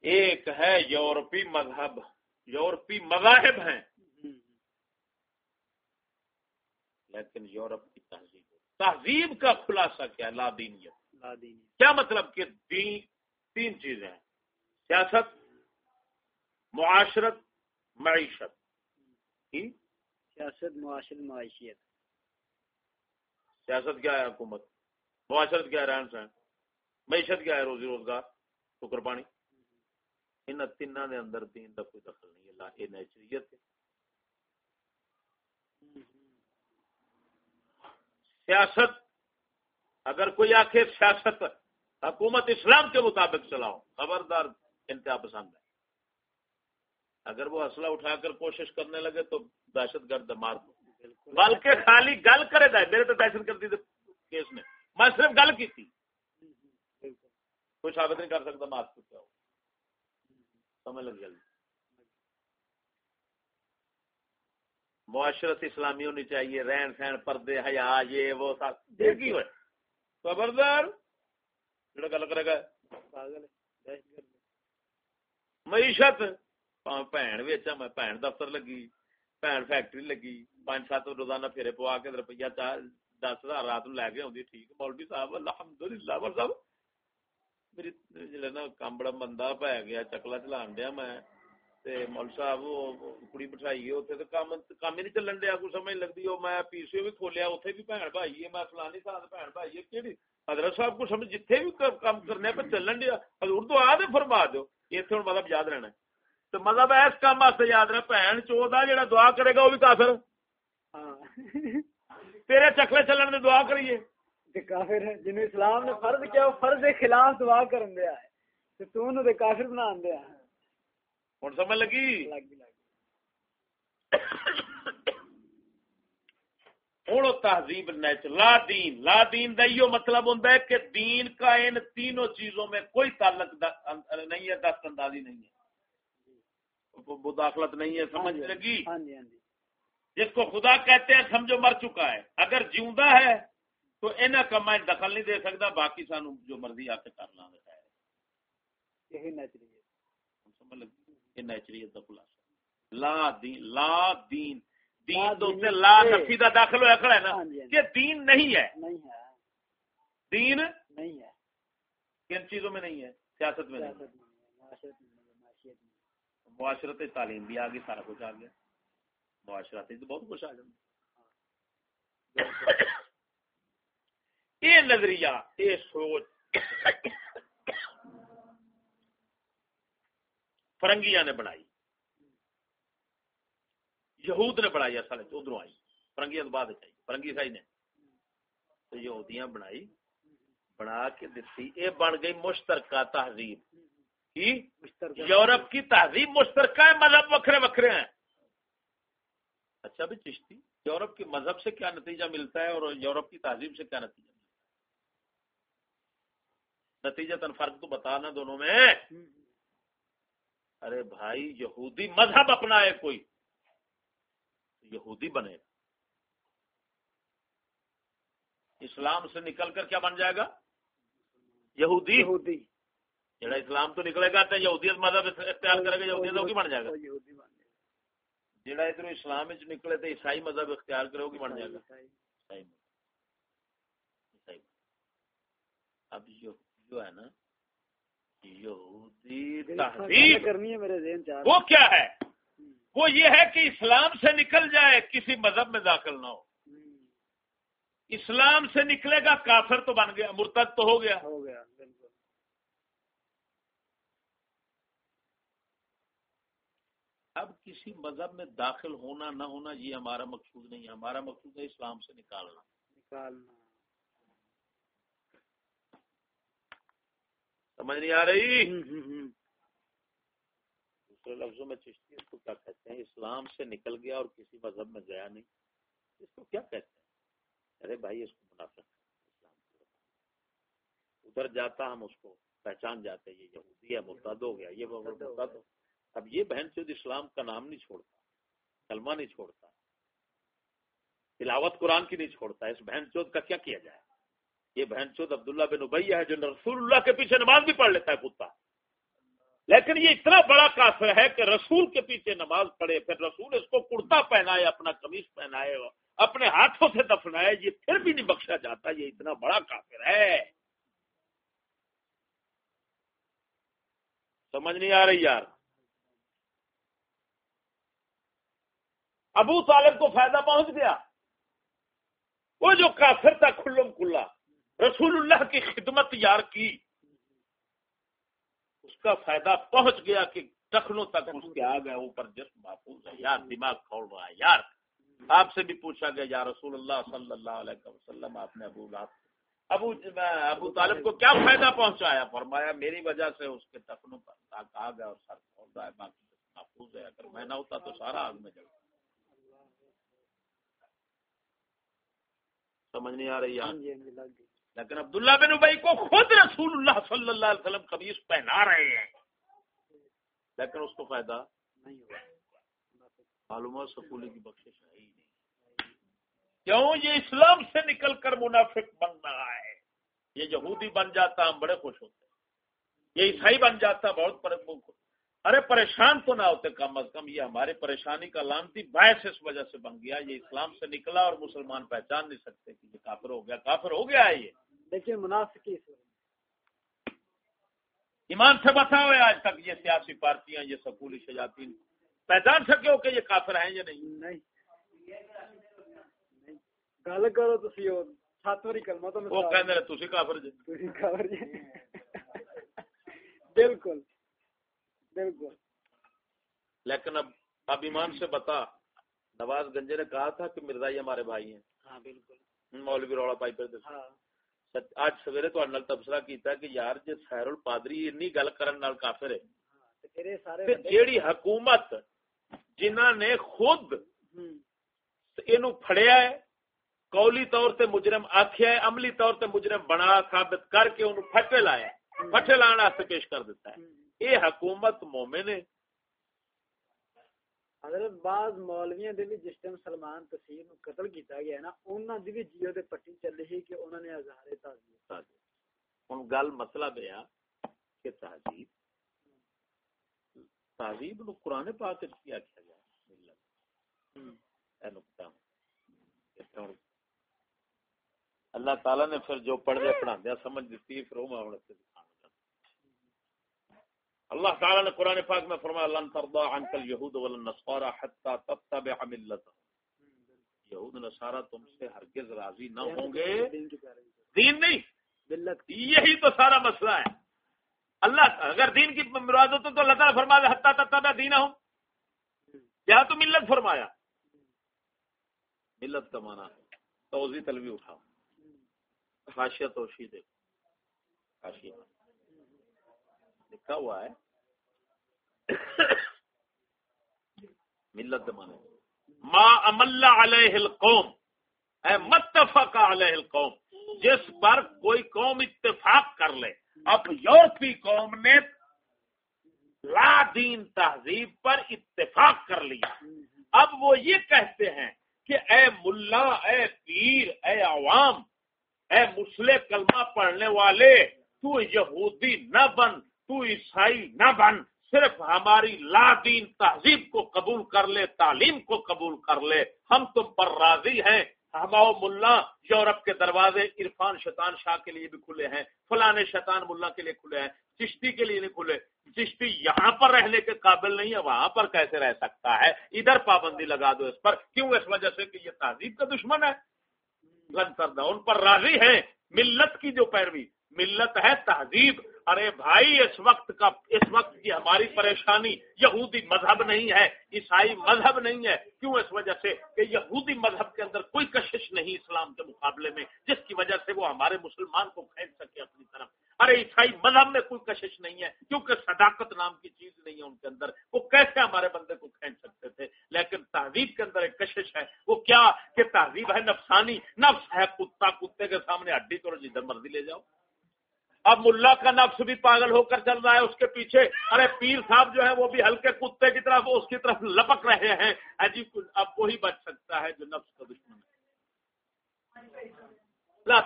ایک ہے یورپی مذہب یورپی مذاہب ہیں۔ لیکن یورپ کی تہذیب تہذیب کا خلاصہ کیا؟ لادینیت کیا مطلب کہ دین تین چیزیں ہیں۔ سیاست معاشرت معیشت۔ سیاست معاشرت معیشت سیاست کیا ہے حکومت؟ معاشرت کیا ہے؟ رہن سہن۔ معیشت کیا ہے روزی روزگار؟ شکر پانی۔ ان تین دے اندر دین دا کوئی دخل نہیں اللہ یہ نیچریت ہے۔ سیاست اگر کوئی آخے سیاست حکومت اسلام کے مطابق چلاؤ خبردار انتہا پسند ہے۔ اگر وہ اسلحہ اٹھا کر کوشش کرنے لگے تو دہشت گرد مار دو۔ بلکہ خالی گل کرے گا میرے تو دہشت گردی کیس میں میں صرف گل کی تھی۔ کوئی ثابت نہیں کر سکتا بات کو کیا ہو سمجھ لگ جلدی معاشرت اسلامی ہونی چاہیے رہن سہن پردے حیا یہ وہ دیکھی ہوئے؟ خبردار؟ جڑا گل کرے گا۔ معیشت؟ بھن ویچا میں بھن دفتر لگی بھن فیکٹری لگی پانچ سات روزانہ پھیرے پوا کے روپیہ چار دس ہزار رات لے کے آدھی ٹھیک مولوی صاحب الحمد للہ صاحب میری جلے نا کام بڑا مندہ پہ گیا چکلا چلان دیا میں تے مول صاحب کڑی بٹھائی اوتھے تے کام کام نہیں چلن دیا کو سمجھ لگدی او میں پی سی او بھی کھولیا اوتھے بھی بہن بھائی ہے میں فلانی صاحب بہن بھائی ہے کیڑی حضرت صاحب کو سمجھ جتھے بھی کام کرنے پہ چلن دیا حضور تو آ دے فرما دیو ایتھے ہن مطلب یاد رہنا مطلب اس کام واسطے یاد رہنا بہن چودا جڑا دعا کرے گا او بھی کافر ہاں تیرے چکلے چلن دعا کریے تے کافر ہے اسلام نے فرض کیا وہ فرض خلاف دعا کرن دیا ہے۔ تے تو انہوں تے کافر دیا ہے۔ ہوں سمجھ لگی؟ ہوں تہذیب لا دین لا دین دا یہ مطلب ہوں ہے کہ دین کا ان تینوں چیزوں میں کوئی تعلق نہیں ہے دست اندازی نہیں ہے۔ مداخلت نہیں ہے سمجھ لگی؟ ہاں جی ہاں جی۔ جس کو خدا کہتے ہیں سمجھو مر چکا ہے۔ اگر جیوندا ہے تو انہاں کا میں دخل نہیں دے سکتا باقی سانو جو مرضی آ کے کرنا ہے یہی نیچری ہے سمجھ لگی؟ یہ نیچریت کا خلاصہ۔ لا دین لا دین۔ دین تو اسے لا نفی دا داخل ہوا کھڑا ہے نا۔ ہاں ہاں۔ کہ دین نہیں ہے۔ نہیں ہے۔ دین نہیں ہے۔ کن چیزوں میں نہیں ہے؟ سیاست میں نہیں ہے۔ سیاست میں معاشرت تعلیم بھی آ گئی سارا کچھ آ گیا معاشرت تو بہت کچھ آ جائے یہ نظریہ یہ سوچ۔ فرنگیاں نے بنائی۔ یہود نے بنائی اصل ادھر آئی۔ فرنگیاں تو بعد چاہیے فرنگی سائی نے۔ تو یہودیاں بنائی بنا کے دیتی یہ بن گئی مشترکہ تہذیب۔ کی؟ مشترکہ۔ یورپ کی تہذیب مشترکہ ہے مذہب وکھرے وکھرے ہیں۔ اچھا بھی چشتی یورپ کے مذہب سے کیا نتیجہ ملتا ہے اور یورپ کی تہذیب سے کیا نتیجہ نتیجہ تن فرق تو بتانا دونوں میں۔ ارے بھائی یہودی مذہب اپنا ہے کوئی۔ یہودی بنے۔ اسلام سے نکل کر کیا بن جائے گا؟ یہودی۔ یہودی۔ جڑا اسلام تو نکلے گا تو یہودیت مذہب اختیار کرے گا یہودیت ہوگی بن جائے گا۔ جڑا ادھر اسلام وچ نکلے تو عیسائی مذہب اختیار کرے ہوگی بن جائے گا۔ اب جو جو ہے نا یہودی تہذیب کرنی ہے میرے ذہن چاہ وہ کیا ہے؟ وہ یہ ہے کہ اسلام سے نکل جائے کسی مذہب میں داخل نہ ہو۔ اسلام سے نکلے گا کافر تو بن گیا مرتد تو ہو گیا۔ ہو گیا بالکل۔ اب کسی مذہب میں داخل ہونا نہ ہونا یہ ہمارا مقصود نہیں ہے۔ ہمارا مقصود ہے اسلام سے نکالنا۔ نکالنا۔ سمجھ نہیں آ رہی۔ دوسرے لفظوں میں چشتی اس کو کیا کہتے ہیں؟ اسلام سے نکل گیا اور کسی مذہب میں گیا نہیں۔ اس کو کیا کہتے ہیں؟ ارے بھائی اس کو بتا۔ ادھر جاتا ہم اس کو پہچان جاتے یہ یہودی ہے مرتد ہو گیا یہ مرتد اب یہ بہن چود اسلام کا نام نہیں چھوڑتا کلمہ نہیں چھوڑتا تلاوت قرآن کی نہیں چھوڑتا اس بہن چود کا کیا کیا جائے؟ یہ بہن چود عبداللہ بن ابیہ ہے جو رسول اللہ کے پیچھے نماز بھی پڑھ لیتا ہے، کتا۔ لیکن یہ اتنا بڑا کافر ہے کہ رسول کے پیچھے نماز پڑھے، پھر رسول اس کو کرتا پہنائے، اپنا قمیص پہنائے، اپنے ہاتھوں سے دفنائے، یہ پھر بھی نہیں بخشا جاتا، یہ اتنا بڑا کافر ہے۔ سمجھ نہیں آ رہی یار۔ ابو طالب کو فائدہ پہنچ گیا۔ وہ جو کافر تھا کھلم کھلا۔ رسول اللہ کی خدمت یار کی، اس کا فائدہ پہنچ گیا کہ ٹخنوں تک اس کے آ گئے اوپر جسم محفوظ ہے۔ یار، دماغ کھوڑ رہا ہے۔ یار، آپ سے بھی پوچھا گیا، یا رسول اللہ صلی اللہ علیہ وسلم، آپ نے ابو لاب ابو ابو طالب کو کیا فائدہ پہنچایا؟ فرمایا، میری وجہ سے اس کے ٹخنوں پر تک آ گیا اور سر کھول رہا ہے، باقی محفوظ ہے۔ اگر میں نہ ہوتا تو سارا آگ میں جل۔ سمجھ نہیں آ رہی ہاں, جی، ہاں جی، لیکن عبداللہ بن ابئی کو خود رسول اللہ صلی اللہ علیہ وسلم قمیص پہنا رہے ہیں۔ لیکن اس کو فائدہ نہیں ہوا۔ معلومات سکولی کی بخشش ہے ہی نہیں۔ کیوں یہ اسلام سے نکل کر منافق بن رہا ہے؟ یہ یہودی بن جاتا، ہم بڑے خوش ہوتے ہیں۔ یہ عیسائی بن جاتا، بہت پر ارے پریشان تو نہ ہوتے، کم از کم یہ ہماری پریشانی کا لانتی باعث اس وجہ سے بن گیا۔ یہ اسلام سے نکلا اور مسلمان پہچان نہیں سکتے کہ یہ کافر ہو گیا۔ کافر ہو گیا ہے یہ۔ لیکن منافقی ایمان سے بتاؤ آج تک یہ سیاسی پارٹیاں یہ سکولی شجاتی پہچان سکے ہو کہ یہ کافر ہیں یا نہیں؟ نہیں۔ گل کرو تسی او سات واری کلمہ تو وہ کہنے رہے تسی کافر جی۔ تسی خبر جی۔ بالکل۔ بالکل۔ لیکن اب اب ایمان سے بتا۔ نواز گنجے نے کہا تھا کہ مرزائی ہمارے بھائی ہیں۔ ہاں بالکل۔ مولوی روڑا پائی پہ ہاں۔ اج سویرے تو نال تبصرہ کیتا کہ یار جے خیر الپادری انی گل کرن نال کافر ہے تے جیڑی حکومت جنہاں نے خود اینو پھڑیا ہے قولی طور تے مجرم آکھیا ہے عملی طور تے مجرم بنا ثابت کر کے انہوں پھٹے لایا پھٹے لانا واسطے پیش کر دیتا ہے اے حکومت مومن ہے حضرت بعض مولویاں دے بھی جس ٹائم سلمان تسیر نو قتل کیتا گیا نا انہاں دی بھی جیو دے پٹی چل رہی کہ انہوں نے ہزارے تعزیب ہن گل مسئلہ بیا کہ تہذیب تہذیب نو قرآن پاک وچ کیا کیا گیا اے نقطہ۔ اللہ تعالی نے پھر جو پڑھ دیا پڑھا دیا سمجھ دیتی پھر وہ سے اللہ تعالی نے قرآن پاک میں فرمایا لن ترضى عنك اليهود ولا النصارى حتى تتبع ملتهم. یہود نصارى تم سے ہرگز راضی نہ ہوں گے۔ دین نہیں۔ یہی تو سارا مسئلہ ہے۔ اللہ اگر دین کی مراد ہو تو اللہ تعالیٰ فرما دے حتیٰ تتبع ہوں یہاں تو ملت فرمایا۔ ملت کا معنی توضیح تلوی اٹھاؤ۔ حاشیہ توشی دیکھو۔ حاشیہ۔ لکھا ہوا ہے۔ ملت مانے ما عمل علیہ القوم۔ اے متفق علیہ القوم۔ جس پر کوئی قوم اتفاق کر لے۔ اب یورپی قوم نے لا دین تہذیب پر اتفاق کر لیا۔ اب وہ یہ کہتے ہیں کہ اے ملا، اے پیر، اے عوام، اے مسلح کلمہ پڑھنے والے، تو یہودی نہ بن۔ تو عیسائی نہ بن، صرف ہماری لا دین تہذیب کو قبول کر لے، تعلیم کو قبول کر لے۔ ہم تم پر راضی ہیں۔ ہماؤ ملا یورپ کے دروازے عرفان شیطان شاہ کے لیے بھی کھلے ہیں فلانے شیطان ملا کے لیے کھلے ہیں، چشتی کے لیے نہیں کھلے۔ چشتی یہاں پر رہنے کے قابل نہیں ہے، وہاں پر کیسے رہ سکتا ہے؟ ادھر پابندی لگا دو اس پر۔ کیوں؟ اس وجہ سے کہ یہ تہذیب کا دشمن ہے۔ ان پر راضی ہیں۔ ملت کی جو پیروی، ملت ہے تہذیب۔ ارے بھائی، اس وقت کا، اس وقت کی ہماری پریشانی یہودی مذہب نہیں ہے، عیسائی مذہب نہیں ہے۔ کیوں؟ اس وجہ سے کہ یہودی مذہب کے اندر کوئی کشش نہیں اسلام کے مقابلے میں، جس کی وجہ سے وہ ہمارے مسلمان کو کھینچ سکے اپنی طرف۔ ارے، عیسائی مذہب میں کوئی کشش نہیں ہے، کیونکہ صداقت نام کی چیز نہیں ہے ان کے اندر۔ وہ کیسے ہمارے بندے کو کھینچ سکتے تھے؟ لیکن تہذیب کے اندر ایک کشش ہے۔ وہ کیا کہ تہذیب ہے نفسانی؟ نفس ہے کتا، کتے کے سامنے ہڈی کرو جدھر مرضی لے جاؤ۔ اب ملا کا نفس بھی پاگل ہو کر چل رہا ہے، اس کے پیچھے، ارے پیر صاحب جو ہے وہ بھی ہلکے کتے کی طرف، اس کی طرف لپک رہے ہیں۔ عجیب اب وہی بچ سکتا ہے جو نفس کا دشمن ہے۔ لا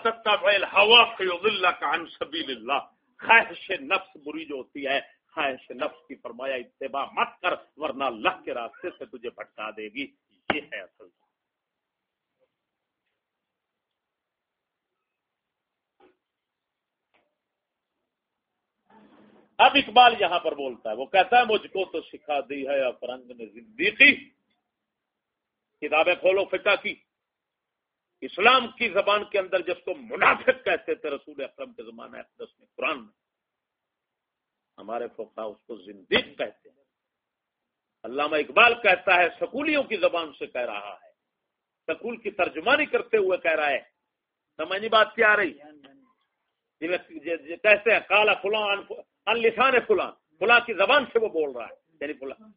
کا سبیل اللہ خواہش نفس بری جو ہوتی ہے، خواہش نفس کی فرمایا، اتباع مت کر، ورنہ اللہ کے راستے سے تجھے بھٹکا دے گی۔ یہ ہے اصل۔ اب اقبال یہاں پر بولتا ہے وہ کہتا ہے مجھ کو تو سکھا دی ہے افرنگ نے زندگی۔ کتابیں کھولو فقہ کی۔ اسلام کی زبان کے اندر جس کو منافق کہتے تھے رسول اکرم کے زمانہ اقدس میں قرآن میں ہمارے فوقا اس کو زندگی کہتے ہیں۔ علامہ اقبال کہتا ہے سکولیوں کی زبان سے کہہ رہا ہے۔ سکول کی ترجمانی کرتے ہوئے کہہ رہا ہے۔ سمجھنی بات کیا آ رہی؟ کہتے ہیں کالا فلان ان لسان فلاں فلاں کی زبان سے وہ بول رہا ہے یعنی فلاں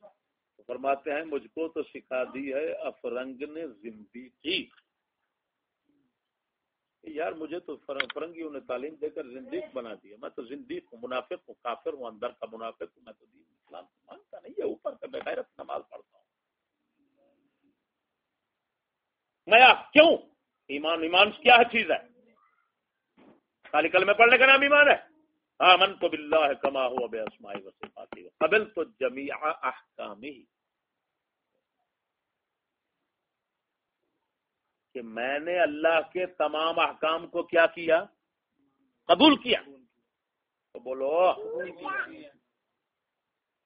فرماتے ہیں، مجھ کو تو سکھا دی ہے افرنگ نے زندگی کی۔ یار مجھے تو فرنگیوں نے تعلیم دے کر زندگی بنا دی ہے۔ میں تو زندگی ہوں منافق ہوں، کافر ہوں، اندر کا منافق ہوں، میں تو دین اسلام کو مانتا نہیں ہے، اوپر کا بغیر نماز پڑھتا ہوں۔ میں کیوں؟ ایمان ایمان کیا چیز ہے؟ خالی کل میں پڑھنے کا نام ایمان ہے۔ آمن تو بلّہ کما ہوا بے اسماعی وسیفاتی قبل تو جمیع احکامی کہ میں نے اللہ کے تمام احکام کو کیا کیا؟ قبول کیا۔ تو بولو۔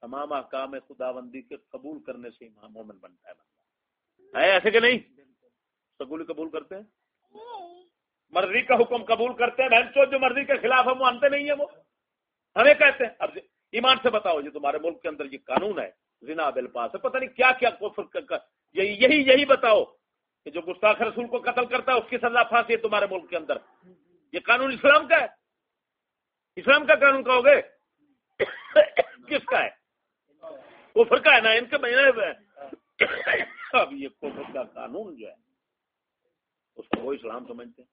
تمام احکام خدا بندی کے قبول کرنے سے امام مومن بنتا ہے بندہ۔ ہے ایسے کہ نہیں؟ قبول قبول کرتے ہیں؟ مرضی کا حکم قبول کرتے ہیں بہن جو مرضی کے خلاف ہم مانتے نہیں ہیں وہ۔ ہمیں کہتے ہیں، اب ایمان سے بتاؤ، یہ تمہارے ملک کے اندر یہ قانون ہے، زنا بل پاس ہے، پتہ نہیں کیا کیا یہی یہی یہی بتاؤ کہ جو گستاخ رسول کو قتل کرتا ہے، اس کی سزا پھانسی ہے تمہارے ملک کے اندر۔ یہ قانون اسلام کا ہے۔ اسلام کا قانون کہو گے؟ کس کا ہے؟ کفر کا ہے نا؟ ان کے اب یہ کفر کا قانون جو ہے، اس کو وہ اسلام سمجھتے ہیں۔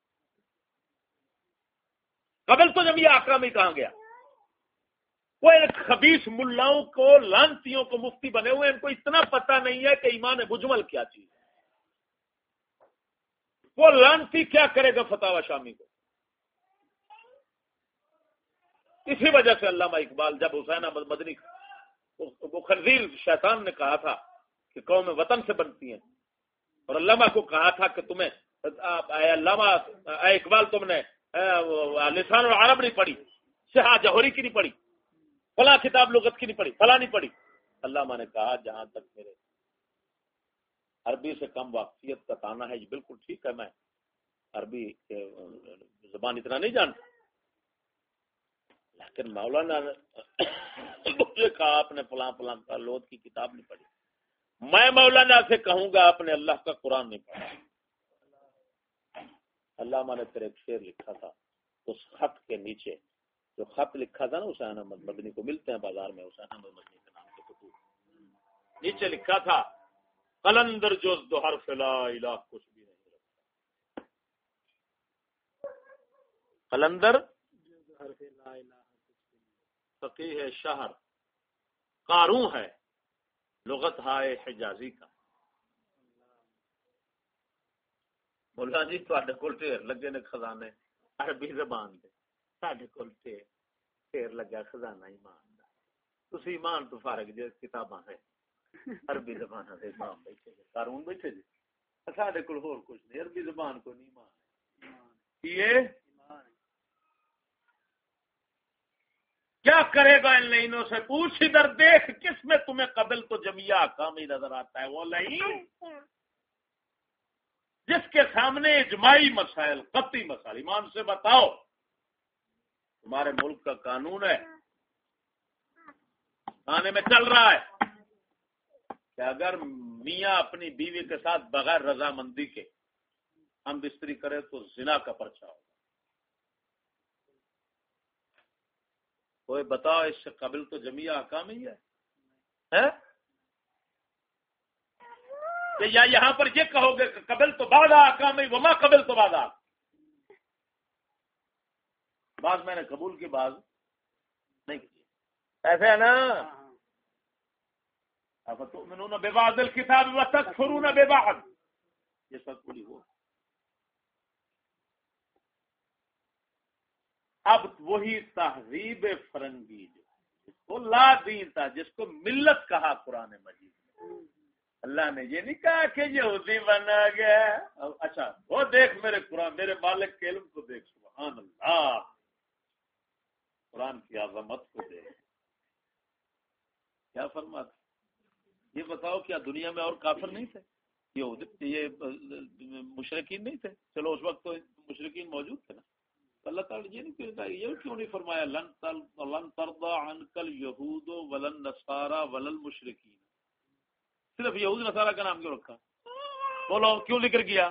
قبل تو جب یہ آکامی کہاں گیا؟ وہ خبیص ملاؤں کو، لانتیوں کو مفتی بنے ہوئے ان کو اتنا پتہ نہیں ہے کہ ایمان مجمل کیا چیز ہے۔ وہ لانتی کیا کرے گا فتح شامی کو؟ اسی وجہ سے علامہ اقبال جب حسین احمد مدنی وہ خنزیر شیطان نے کہا تھا کہ قوم وطن سے بنتی ہیں۔ اور علامہ کو کہا تھا کہ تمہیں علامہ اقبال، تم نے لسان اور عرب نہیں پڑھی شہا جوہری کی نہیں پڑھی۔ فلاں کتاب لغت کی نہیں پڑھی، فلاں نہیں پڑھی۔ علامہ نے کہا، جہاں تک میرے عربی سے کم واقفیت کا تانا ہے، یہ بالکل ٹھیک ہے، میں عربی زبان اتنا نہیں جانتا۔ لیکن مولانا مجھے کہا، آپ نے فلاں فلاں لوت کی کتاب نہیں پڑھی۔ میں مولانا سے کہوں گا، آپ نے اللہ کا قرآن نہیں پڑھا۔ علامہ نے پھر ایک شعر لکھا تھا، اس خط کے نیچے۔ جو خط لکھا تھا نا حسین احمد، مدنی کو ملتے ہیں بازار میں، حسین احمد مدنی کے نام کے خطوط۔ نیچے لکھا تھا، قلندر جو دوہر فلا الہ کچھ بھی نہیں رکھتا۔ قلندر؟ فقی ہے شہر قاروں ہے، لغت ہائے حجازی کا۔ مولا جی تے کول ٹھیر لگے نے خزانے، عربی زبان دے۔ ساڈے کول ٹھیر لگا خزانہ ایمان دا تسی ایمان تو فارغ جے کتاباں ہے عربی زبان دے امام بیٹھے جے قارون بیٹھے جے ساڈے کول ہور کچھ نہیں عربی زبان کو نہیں ایمان کیے کیا کرے گا ان لائنوں سے پوچھ ادھر دیکھ کس میں تمہیں قبل تو جمیا کامی نظر آتا ہے وہ لائن جس کے سامنے اجماعی مسائل قطعی مسائل ایمان سے بتاؤ تمہارے ملک کا قانون ہے۔ تھانے میں چل رہا ہے کہ اگر میاں اپنی بیوی کے ساتھ بغیر رضامندی کے ہم بستری کرے تو زنا کا پرچہ ہو کوئی بتاؤ، اس سے قبل تو جمیا حکام ہی ہے۔ کہ یا یہاں پر یہ کہو گے کہ قبل تو بادہ حکام ہی، وما قبل تو بادہ بعض میں نے قبول کی، بعض نہیں کی۔ ایسے ہے نا؟ تو بے بادل کتاب و تک فرو نہ بے یہ سب پوری ہو۔ اب وہی تہذیب فرنگی جو جس کو لا دین تھا، جس کو ملت کہا قرآن مجید اللہ نے یہ نہیں کہا کہ یہودی بنا گیا۔ اچھا وہ دیکھ میرے قرآن، میرے مالک کے علم کو دیکھ، سبحان اللہ۔ قرآن کی عظمت کو دیکھ۔ کیا فرما یہ بتاؤ کیا دنیا میں اور کافر نہیں تھے؟ یہ مشرقین نہیں تھے؟ چلو اس وقت تو مشرقین موجود تھے نا۔ اللہ تعالیٰ یہ نہیں کہتا یہ کیوں نہیں فرمایا؟ لن لن ترضا عنکل یہود ولن نصارا ولن مشرقین صرف یہود نصارا کا نام کیوں رکھا؟ بولو کیوں ذکر کیا؟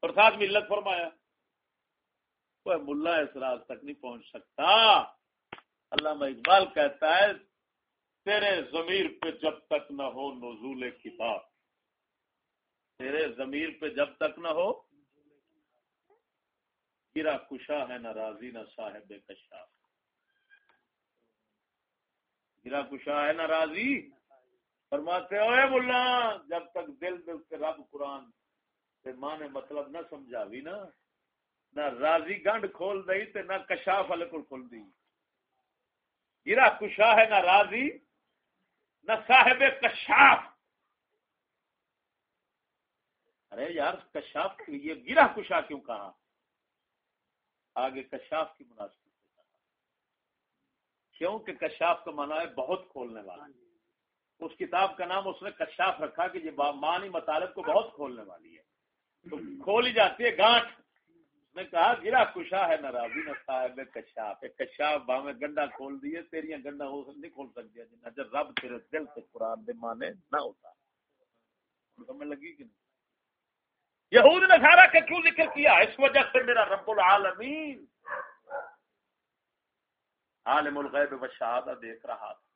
اور ساتھ میں علت فرمایا۔ کوئی ملا اس راز تک نہیں پہنچ سکتا۔ علامہ اقبال کہتا ہے، تیرے ضمیر پہ جب تک نہ ہو نزول کتاب۔ تیرے ضمیر پہ جب تک نہ ہو، گرا کشا ہے، نہ راضی، نہ صاحب کشاف گرا کشا ہے، نہ راضی۔ فرماتے ہوئے ملا، جب تک دل دل کے رب قرآن سے ماں نے مطلب نہ سمجھا بھی نا نہ راضی گنڈ کھول دئی تے نہ کشاف والے کو کھول دی۔ گرا کشا ہے نہ راضی نہ صاحب کشاف۔ ارے یار کشاف یہ گرا کشا کیوں کہا؟ آگے کشاف کی مناسب کیوں کہ کشاف کا مانا ہے بہت کھولنے والا۔ اس کتاب کا نام اس نے کشاف رکھا کہ یہ مانی مطالب کو بہت کھولنے والی ہے۔ تو کھولی جاتی ہے گانٹ اس نے کہا گرا کشا ہے ناراضی نہ صاحب کشاف کشاف باہیں گنڈا کھول دیے تیریاں گنڈا ہو نہیں کھول سکتی جنا جب رب تیرے دل سے قرآن دے مانے نہ ہوتا۔ سمجھ لگی کہ نہیں؟ یہود نے سارا کا کیوں ذکر کیا، اس وجہ سے میرا رب العالمین عالم الغیب و شہادہ دیکھ رہا تھا۔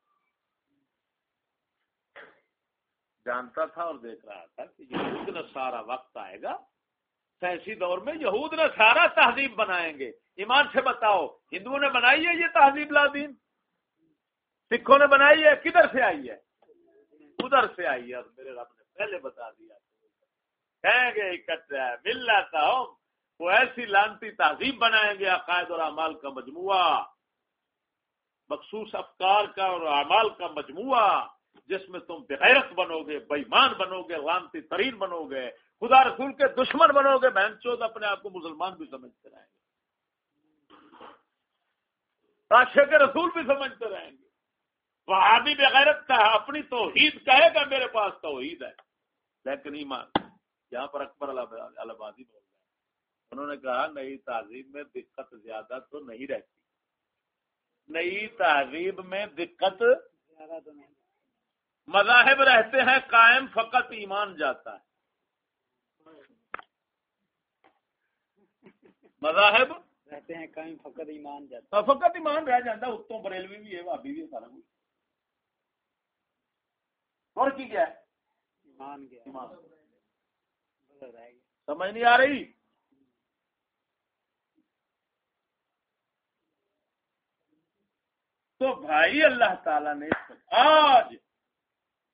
جانتا تھا اور دیکھ رہا تھا کہ یہود نے سارا وقت آئے گا۔ سیاسی دور میں یہود نے سارا تہذیب بنائیں گے۔ ایمان سے بتاؤ، ہندوؤں نے بنائی ہے یہ تہذیب لادین سکھوں نے بنائی ہے، کدھر سے آئی ہے؟ ادھر سے آئی ہے۔ میرے رب نے پہلے بتا دیا۔ کہیں گے اکٹھا ہے مل رہا ہوں وہ ایسی لانتی تہذیب بنائیں گے، عقائد اور اعمال کا مجموعہ۔ مخصوص افکار کا اور اعمال کا مجموعہ، جس میں تم بغیرت بنو گے بےمان بنو گے، لانتی ترین بنو گے۔ خدا رسول کے دشمن بنو گے بہن چوت اپنے آپ کو مسلمان بھی سمجھتے رہیں گے۔ راشے کے رسول بھی سمجھتے رہیں گے۔ وہاں بھی بغیرت کا ہے اپنی توحید کہے گا میرے پاس توحید ہے۔ لیکن ایمان یہاں پر اکبر البادی بول رہے ہیں۔ انہوں نے کہا نئی تہذیب میں دقت زیادہ تو نہیں رہتی۔ نئی تہذیب میں دقت مذاہب رہتے ہیں قائم فقط ایمان جاتا ہے۔ مذاہب؟ رہتے ہیں قائم فقط ایمان جاتا ہے۔ فقط ایمان رہ جاتا ہے اتوں بریلوی بھی ہے بھابی بھی ہے سارا کچھ۔ اور کی کیا ہے؟ ایمان گیا۔ ایمان۔ سمجھ نہیں آ رہی؟ تو بھائی اللہ تعالی نے آج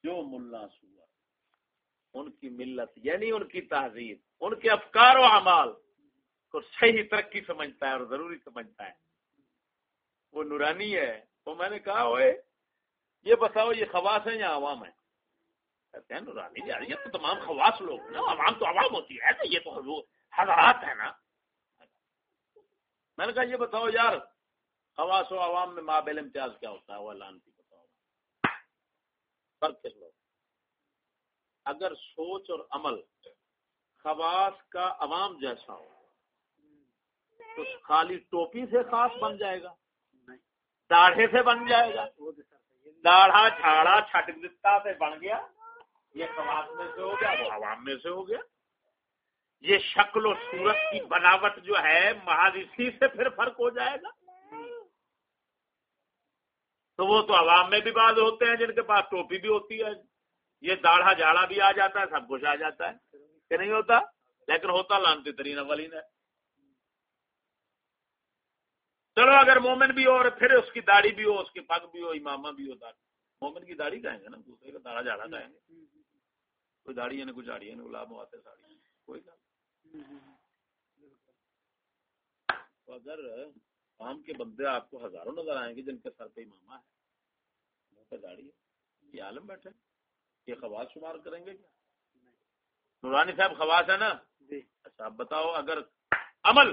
جو ملا سوا ان کی ملت یعنی ان کی تہذیب، ان کے افکار و اعمال کو صحیح ترقی سمجھتا ہے اور ضروری سمجھتا ہے۔ وہ نورانی ہے، تو میں نے کہا ہوئے یہ بتاؤ، یہ خواص ہیں یا عوام ہیں؟ کہتے ہیں، نورانی یار یہ تو تمام خواص لوگ نا، عوام تو عوام ہوتی ہے نا یہ تو حضرات ہے نا۔ میں نے کہا، یہ بتاؤ یار، خواص و عوام میں مابل امتیاز کیا ہوتا ہے؟ وہ اعلان کی بتاؤ۔ فرق کس لوگ؟ اگر سوچ اور عمل خواص کا عوام جیسا ہو تو خالی ٹوپی سے خاص بن جائے گا داڑھے سے بن جائے گا۔ داڑھا چھاڑا چھٹ دتا سے بن گیا یہ خواص میں سے ہو گیا وہ عوام میں سے ہو گیا۔ یہ شکل و صورت کی بناوٹ جو ہے محض اسی سے پھر فرق ہو جائے گا۔ تو وہ تو عوام میں بھی بعض ہوتے ہیں جن کے پاس ٹوپی بھی ہوتی ہے۔ یہ داڑھا جاڑا بھی آ جاتا ہے، سب کچھ آ جاتا ہے، کہ نہیں ہوتا؟ لیکن ہوتا لانتی ترین اولین ہے۔ چلو، اگر مومن بھی ہو اور پھر اس کی داڑھی بھی ہو، اس کی پگ بھی ہو، امامہ بھی ہو، داڑھی۔ مومن کی داڑھی کہیں گے نا؟ دوسرے کا داڑھا جاڑا کہیں گے۔ کوئی داڑھی ہے نا کوئی جاڑی ہے نا گلاب آتے ساڑی۔ کوئی تو اگر عام کے بندے آپ کو ہزاروں نظر آئیں گے جن کے سر پہ امامہ ہے منہ پہ داڑھی ہے۔ یہ عالم بیٹھے یہ خواص شمار کریں گے کیا؟ نورانی صاحب خواص ہے نا؟ جی۔ اچھا آپ بتاؤ اگر عمل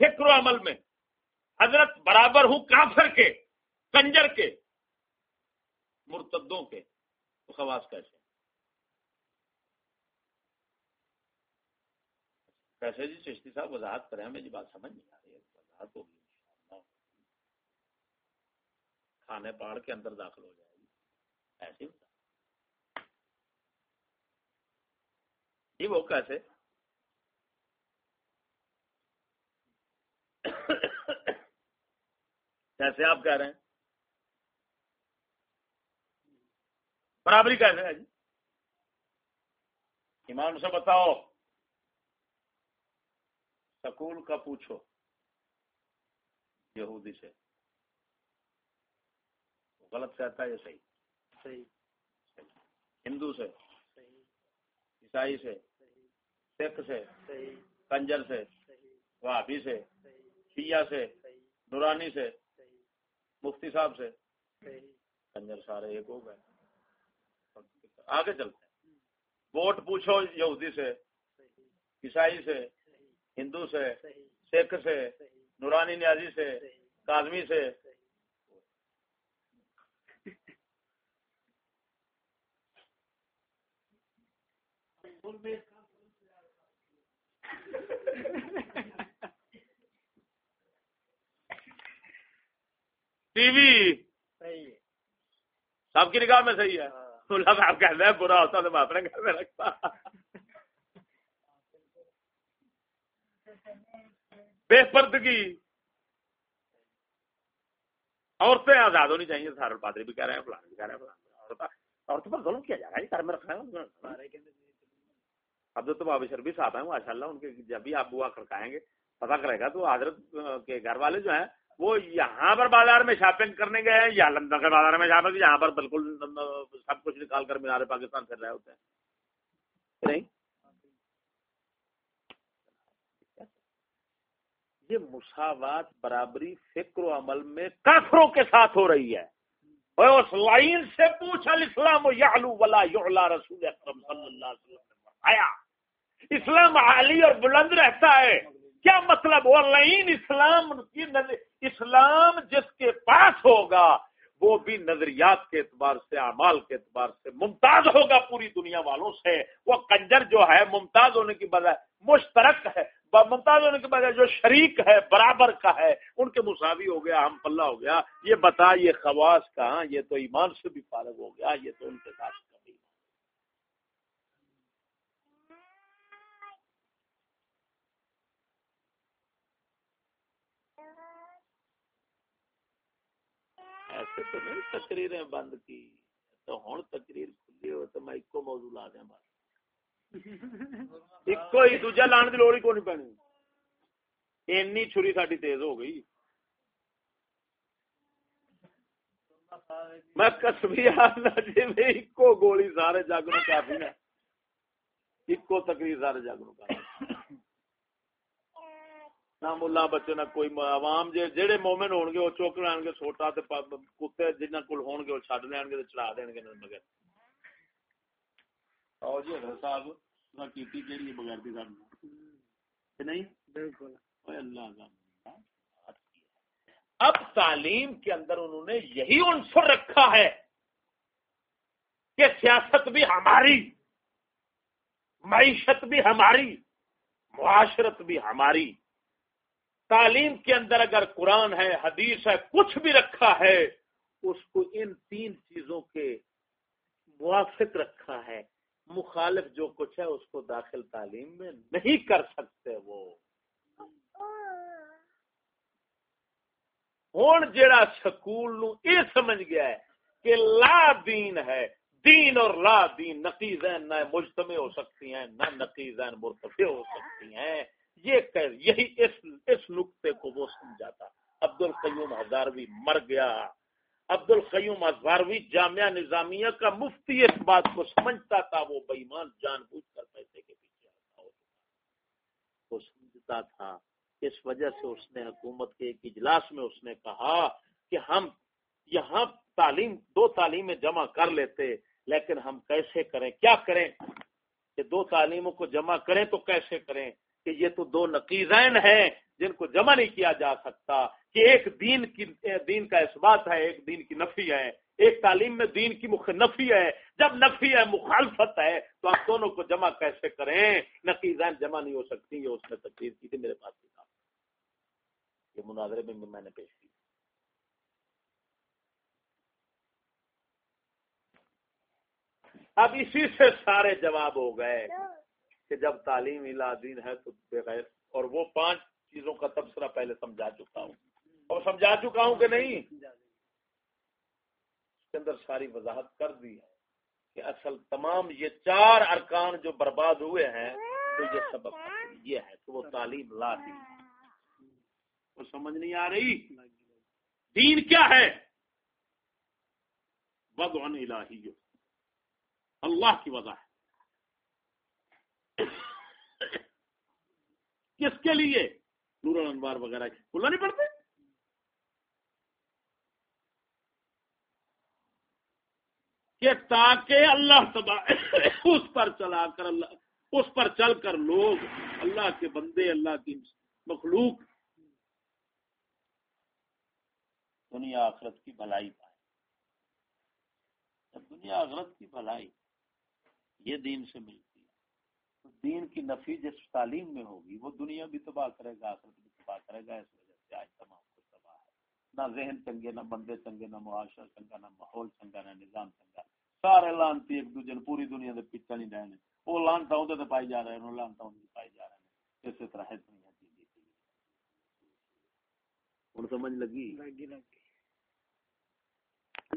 فکر و عمل میں حضرت برابر ہوں کافر کے کنجر کے مرتدوں کے تو خواص کیسے کیسے جی چشتی صاحب وضاحت کریں ہمیں جی بات سمجھ نہیں آ رہی ہے وضاحت ہوگی کھانے پاڑ کے اندر داخل ہو جائے گی۔ ایسے جی وہ کیسے کیسے آپ کہہ رہے ہیں۔ برابری کیسے ہے جی۔ ایمان سے بتاؤ۔ سکول کا پوچھو۔ یہودی سے۔ غلط کہتا ہے یہ صحیح؟ صحیح۔ ہندو سے۔ عیسائی سے، سکھ سے، کنجر سے وابی سے، شیعہ سے، نورانی سے، مفتی صاحب سے۔ کنجر سارے ایک ہو گئے۔ آگے چلتے ہیں۔ ووٹ پوچھو یہودی سے، عیسائی سے، ہندو سے، سکھ سے، نورانی نیازی سے، کاظمی سے ٹی وی۔ سب کی نگاہ میں صحیح ہے۔ آپ کہتے ہیں برا ہوتا تو میں اپنے گھر میں رکھتا۔ بے پردگی۔ عورتیں آزاد ہونی چاہیے۔ سارے پادری بھی کہہ رہے ہیں فلانے بھی کہہ رہے ہیں۔ فلانے عورتوں پر ظلم کیا جا رہا ہے؟ گھر میں رکھنا ہے۔ اب تو بابا شربی صاحب ہیں ماشاء اللہ ان کے جب بھی آپ بوا کھڑکائیں گے، پتا کرے گا تو حضرت کے گھر والے جو ہیں، وہ یہاں پر بازار میں شاپنگ کرنے گئے ہیں، یا لندن کے بازار میں شاپنگ یہاں پر بالکل سب کچھ نکال کر مینار پاکستان پھر رہے ہوتے ہیں۔ نہیں؟ یہ مساوات برابری فکر و عمل میں کافروں کے ساتھ ہو رہی ہے۔ اور اس لائن سے پوچھا اسلام یعلو ولا یعلا رسول اکرم صلی اللہ علیہ وسلم آیا اسلام عالی اور بلند رہتا ہے۔ کیا مطلب وہ لائن اسلام کی اسلام جس کے پاس ہوگا، وہ بھی نظریات کے اعتبار سے، اعمال کے اعتبار سے ممتاز ہوگا پوری دنیا والوں سے۔ وہ کنجر جو ہے، ممتاز ہونے کی بجائے مشترک ہے۔ ممتاز ہونے کے بجائے جو شریک ہے، برابر کا ہے۔ ان کے مساوی ہو گیا، ہم پلہ ہو گیا۔ یہ بتا یہ خواص کہاں؟ یہ تو ایمان سے بھی فارغ ہو گیا، یہ تو ان کے ساتھ ایسے تو نہیں تقریریں بند کی۔ تو ہوں تقریر کھلی ہو تو میں ایک موضوع لا دیا بس۔ ایک ہی دوجا لان کی لوڑ ہی کو نہیں پینی۔ اینی چھری ساری تیز ہو گئی۔ میں کسبی جی ایک گولی سارے جگ نو کافی نا۔ ایک تقریر سارے جگ نو کافی نہ ملا بچے نہ کوئی عوام جے جڑے مومن ہون گے وہ چوک لین گے سوٹا تے کتے جنہ کول ہون گے چھڈ لین گے تے چڑھا دین گے مگر او جی حضرت صاحب نہ کیتی کیڑی بغیر دی گل نہیں بالکل اوے اللہ کا اب تعلیم کے اندر انہوں نے یہی عنصر رکھا ہے کہ سیاست بھی ہماری معیشت بھی ہماری معاشرت بھی ہماری تعلیم کے اندر اگر قرآن ہے، حدیث ہے، کچھ بھی رکھا ہے، اس کو ان تین چیزوں کے موافق رکھا ہے۔ مخالف جو کچھ ہے، اس کو داخل تعلیم میں نہیں کر سکتے وہ۔ ہوں جڑا سکول نو یہ سمجھ گیا ہے کہ لا دین ہے۔ دین اور لا دین نقیزین نہ مجتمع ہو سکتی ہیں، نہ نقیزین مرتفع ہو سکتی ہیں۔ یہ یہی اس اس نقطے کو وہ سمجھاتا۔ عبد القیوم ہزاروی مر گیا۔ عبد القیوم ہزاروی جامعہ نظامیہ کا مفتی اس بات کو سمجھتا تھا، وہ بےمان جان بوجھ کر پیسے کے پیچھے آتا وہ سمجھتا تھا۔ اس وجہ سے اس نے حکومت کے ایک اجلاس میں اس نے کہا کہ ہم یہاں تعلیم، دو تعلیمیں جمع کر لیتے، لیکن ہم کیسے کریں؟ کیا کریں؟ کہ دو تعلیموں کو جمع کریں تو کیسے کریں؟ کہ یہ تو دو نقیزین ہیں جن کو جمع نہیں کیا جا سکتا کہ ایک دین کی دین کا اس بات ہے، ایک دین کی نفی ہے۔ ایک تعلیم میں دین کی مخ نفی ہے۔ جب نفی ہے، مخالفت ہے، تو آپ دونوں کو جمع کیسے کریں؟ نقیزین جمع نہیں ہو سکتی، یہ اس نے تقریر کی تھی، میرے پاس کتاب یہ مناظرے میں میں نے پیش کی اب اسی سے سارے جواب ہو گئے۔ کہ جب تعلیم الا دین ہے تو بغیر، اور وہ پانچ چیزوں کا تبصرہ پہلے سمجھا چکا ہوں۔ اور سمجھا چکا ہوں کہ نہیں؟ اس کے اندر ساری وضاحت کر دی ہے کہ اصل تمام یہ چار ارکان جو برباد ہوئے ہیں، تو یہ سبب یہ ہے کہ وہ تعلیم لا دی۔ وہ سمجھ نہیں آ رہی؟ دین کیا ہے؟ وضع الہی اللہ کی وضع ہے کس کے لیے؟ نور الانوار وغیرہ کھلا نہیں پڑتے کہ تاکہ اللہ تبا، اس پر چلا کر اللہ، اس پر چل کر لوگ اللہ کے بندے، اللہ کی مخلوق دنیا آخرت کی بھلائی پائے۔ جب دنیا آخرت کی بھلائی یہ دین سے ملتی دین کی نفی جس تعلیم میں ہوگی وہ دنیا بھی تباہ کرے گا آخرت بھی تباہ کرے گا اس وجہ سے آج تمام کچھ تباہ ہے۔ نہ ذہن چنگے نہ بندے چنگے نہ معاشرہ چنگا نہ ماحول چنگا نہ نظام چنگا۔ سارے لانتی ایک دوسرے پوری دنیا کے پیچھا نہیں رہے وہ لانتا ہوں تو پائی جا رہے ہیں لانتا ہوں پائی جا رہے ہیں اسی طرح ہے دنیا کی ہوں سمجھ لگی؟ لگی لگی۔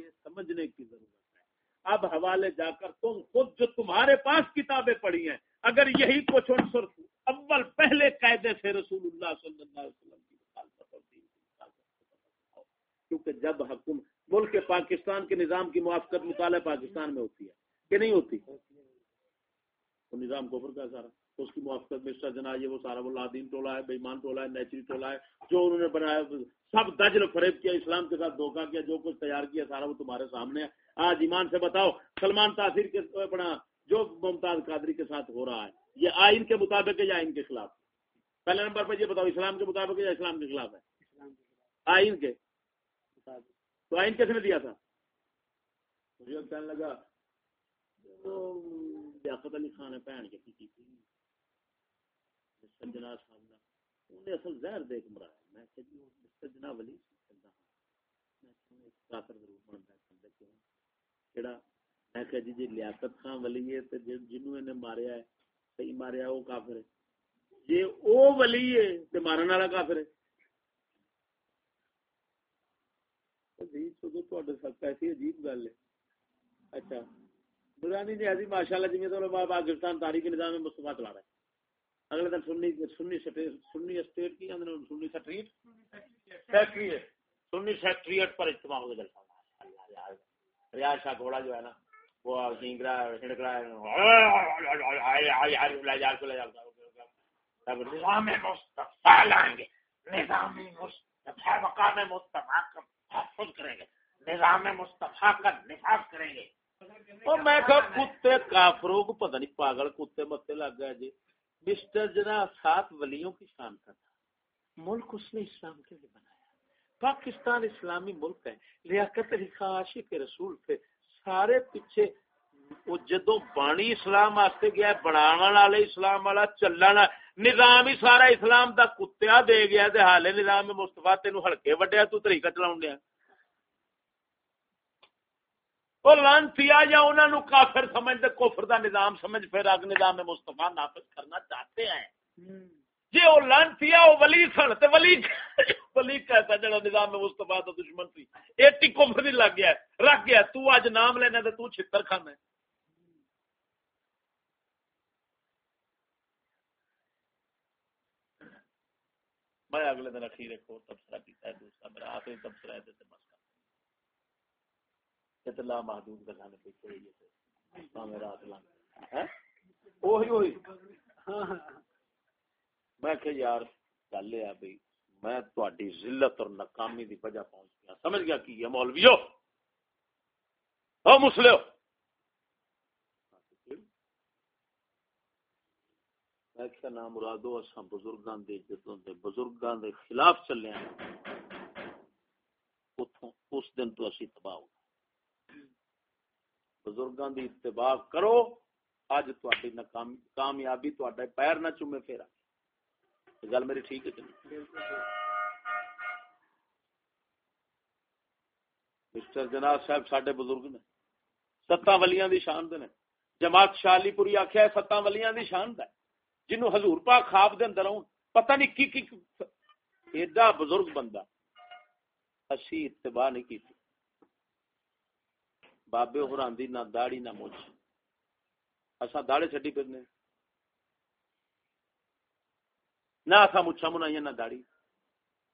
یہ سمجھنے کی ضرورت ہے۔ اب حوالے جا کر تم خود جو تمہارے پاس کتابیں پڑھی ہیں اگر یہی کچھ عنصر اول پہلے قاعدے سے رسول اللہ صلی اللہ علیہ وسلم کی مخالفت اور دین کی مخالفت کیونکہ جب حکم ملک پاکستان کے نظام کی موافقت مطالعہ پاکستان میں ہوتی ہے، کہ نہیں ہوتی؟ وہ نظام کوفر کا سارا اس کی موافقت مسٹر جنا یہ وہ سارا وہ لادین ٹولہ ہے بےمان ٹولہ ہے نیچری ٹولہ ہے جو انہوں نے بنایا، سب دجل فریب کیا، اسلام کے ساتھ دھوکہ کیا، جو کچھ تیار کیا، سارا وہ تمہارے سامنے ہے۔ آج ایمان سے بتاؤ، سلمان تاثیر کے اپنا جو ممتاز قادری کے ساتھ ہو رہا ہے یہ آئین کے مطابق ہے یا آئین کے خلاف؟ پہلے نمبر پہ یہ بتاؤ اسلام کے مطابق ہے یا اسلام کے خلاف ہے؟ آئین کے۔ تو آئین کس نے دیا تھا؟ کہنے لگا لیاقت علی خان کے کی سجنا صاحب نے انہیں اصل زہر دیکھ مرا ہے میں کہ جی سجنا ولی سجنا میں کافر ضرور بنتا ہے کیڑا میں کہ جی جی لیاقت خان ولی ہے تے جنوں نے ماریا ہے صحیح ماریا وہ کافر ہے جی او ولی ہے تے مارن والا کافر ہے ایسی عجیب گل ہے اچھا نورانی جی تو پاکستان نظام میں چلا رہا ہے اگلے دن سنی سنی سنی اسٹیٹ کی سنی سٹریٹ سنی سیکٹریٹ پر اجتماع ہو گیا ریاض شاہ گھوڑا جو ہے نا وہ نظام مصطفیٰ لائیں گے۔ نظام مصطفیٰ مقام مصطفیٰ کا تحفظ کریں گے۔ نظام مصطفیٰ کا نفاذ کریں گے۔ میں کتے کافروں کو پتہ نہیں پاگل کتے متے لگ گئے جی۔ مسٹر جنا سات ولیوں کی شان کا تھا۔ ملک اس نے اسلام کے لیے بنایا۔ پاکستان اسلامی ملک ہے۔ لیاقت خان عاشق رسول تھے۔ سارے پیچھے جدو بانی اسلام واسطے گیا بناون والے اسلام والا چلن نظام ہی سارا اسلام دا کتیا دے گیا تے حالے نظام مصطفی تینو ہلکے وڈیا تو طریقہ چلاون دیا وہ لانتی یا انہوں نے کافر سمجھ دے کفر دا نظام سمجھ پھر اگ نظام مصطفیٰ نافذ کرنا چاہتے ہیں جی وہ لانتی وہ ولی سن، تے ولی ولی کہتا جڑا نظام مصطفیٰ دا دشمن سی۔ ایٹی کفر نہیں لگ گیا، رکھ گیا، تو اج نام لینا تے تو چھتر کھانا۔ ہے میں اگلے دن اخیر ایک اور تبصرہ کیتا ہے، دوسرا میرا آخری تبصرہ ہے، تے بس لا محدود کا کھانے پہ کوئی یہ رات لنگ وہی وہی میں کہ یار، گل یہ بھائی، میں تہاڈی ذلت اور ناکامی دی وجہ پہنچ گیا۔ سمجھ گیا کی ہے مولویو؟ ہاں، او مسلو میں نام مرادو اساں بزرگاں دے، جدوں دے بزرگاں دے خلاف چلے ہیں اس دن تو اسی تباہ ہو بزرگاں دی اتباع کرو اج تہاڈی کامیابی تہاڈا پیر نہ چومے پھر گل میری ٹھیک ہے مسٹر جناب صاحب ساڈے بزرگ نے۔ ستاں ولیاں دی شان دے نے۔ جماعت شالی پوری آکھیا ہے ستاں ولیاں دی شان دا جنوں حضور پاک خواب دے اندر اون پتہ نہیں کی کی ایڈا بزرگ بندہ اسی اتباع نہیں کیتی۔ بابے ہوراندی نہ داڑی نہ مچھ۔ اسا داڑے چھڈی پھرنے۔ نہ اسا مچھا منائی نہ داڑی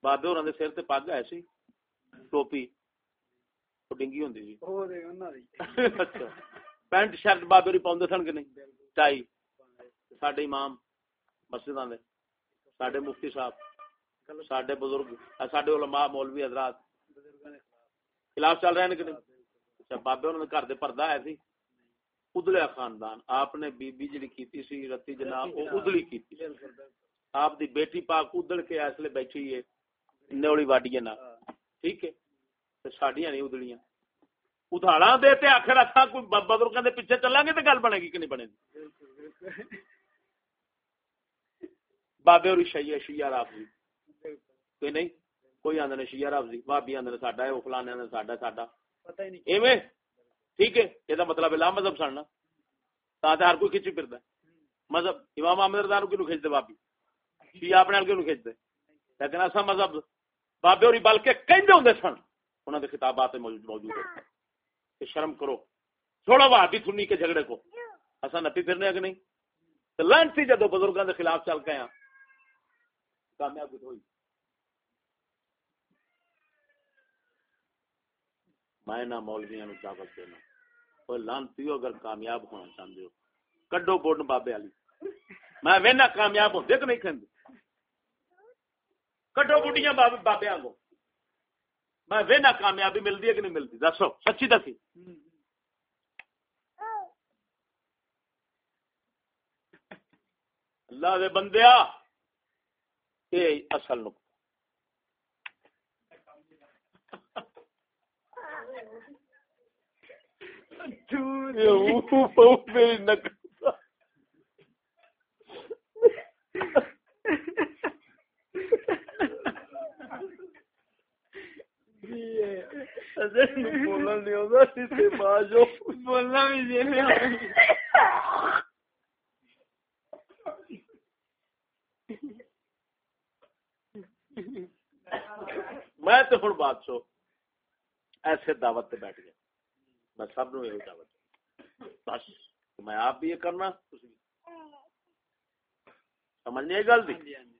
بابے دے سر تے پگ ہے سی ٹوپی۔ ڈنگی انہاں دی۔ اچھا۔ پینٹ شرٹ بابے ری پاوندے سن کہ نہیں؟ ٹائی۔ ساڈے امام مسجداں دے ساڈے مفتی صاحب ساڈے بزرگ ساڈے علماء مولوی حضرات۔ خلاف چل رہے ہیں کہ نہیں؟ اچھا بابے انہوں نے گھر دے پردہ ہے سی۔ ادلیا خاندان۔ آپ نے بی بی جڑی کیتی سی رتی جناب وہ ادلی کیتی آپ دی بیٹی پاک ادل کے اس لیے بیٹھی ہے نیولی واڈی نا ٹھیک ہے؟ تے ساڈیاں نہیں ادلیاں ادھاڑا دے تے آخر اساں کوئی بزرگاں دے پیچھے چلیں گے تے گل بنے گی کہ نہیں بنے گی؟ بابے اور شیعہ شیعہ رافضی کوئی نہیں؟ کوئی آندے نے شیعہ رافضی بابی آندے نے ساڈا ہے وہ فلانے آندے ساڈا ساڈا۔ ٹھیک ہے؟ یہ مطلب ہے لا مذہب سڑنا تا ہر کوئی کھچی پھر مذہب امام احمد رضا کیوں کھینچتے بابی شی اپنے کیوں کھینچتے لیکن ایسا مذہب بابے اور بلکہ کہندے ہوندے سن، انہاں دے خطابات موجود ہیں کہ شرم کرو۔ چھوڑو وہابی تھنی کے جھگڑے کو۔ اساں نپی پھرنے کہ نہیں؟ تے لانتی جدو بزرگاں دے خلاف چل کے ہیں کامیاب ہوئی۔ میں نہ مولویاں نو دعوت دینا او لانتی اگر کامیاب ہونا چاہندے ہو۔ کڈو بوڈ بابے والی میں وینا کامیاب ہوندے کہ نہیں کھندے کڈو بڈیاں بابے بابے آنگو میں وینا کامیابی ملتی ہے کہ نہیں ملتی دسو، سچی دسی؟ اللہ دے بندیا یہ اصل نقطہ۔ میری نقل بولن نہیں ہوتا بولنا بھی میں تو ہوں بات سو ایسے دعوت پہ بیٹھ گیا۔ میں سب نو یہ دعوت بس میں آپ بھی یہ کرنا، تسی سمجھ نہیں گل دی؟ ہاں جی، ہاں جی،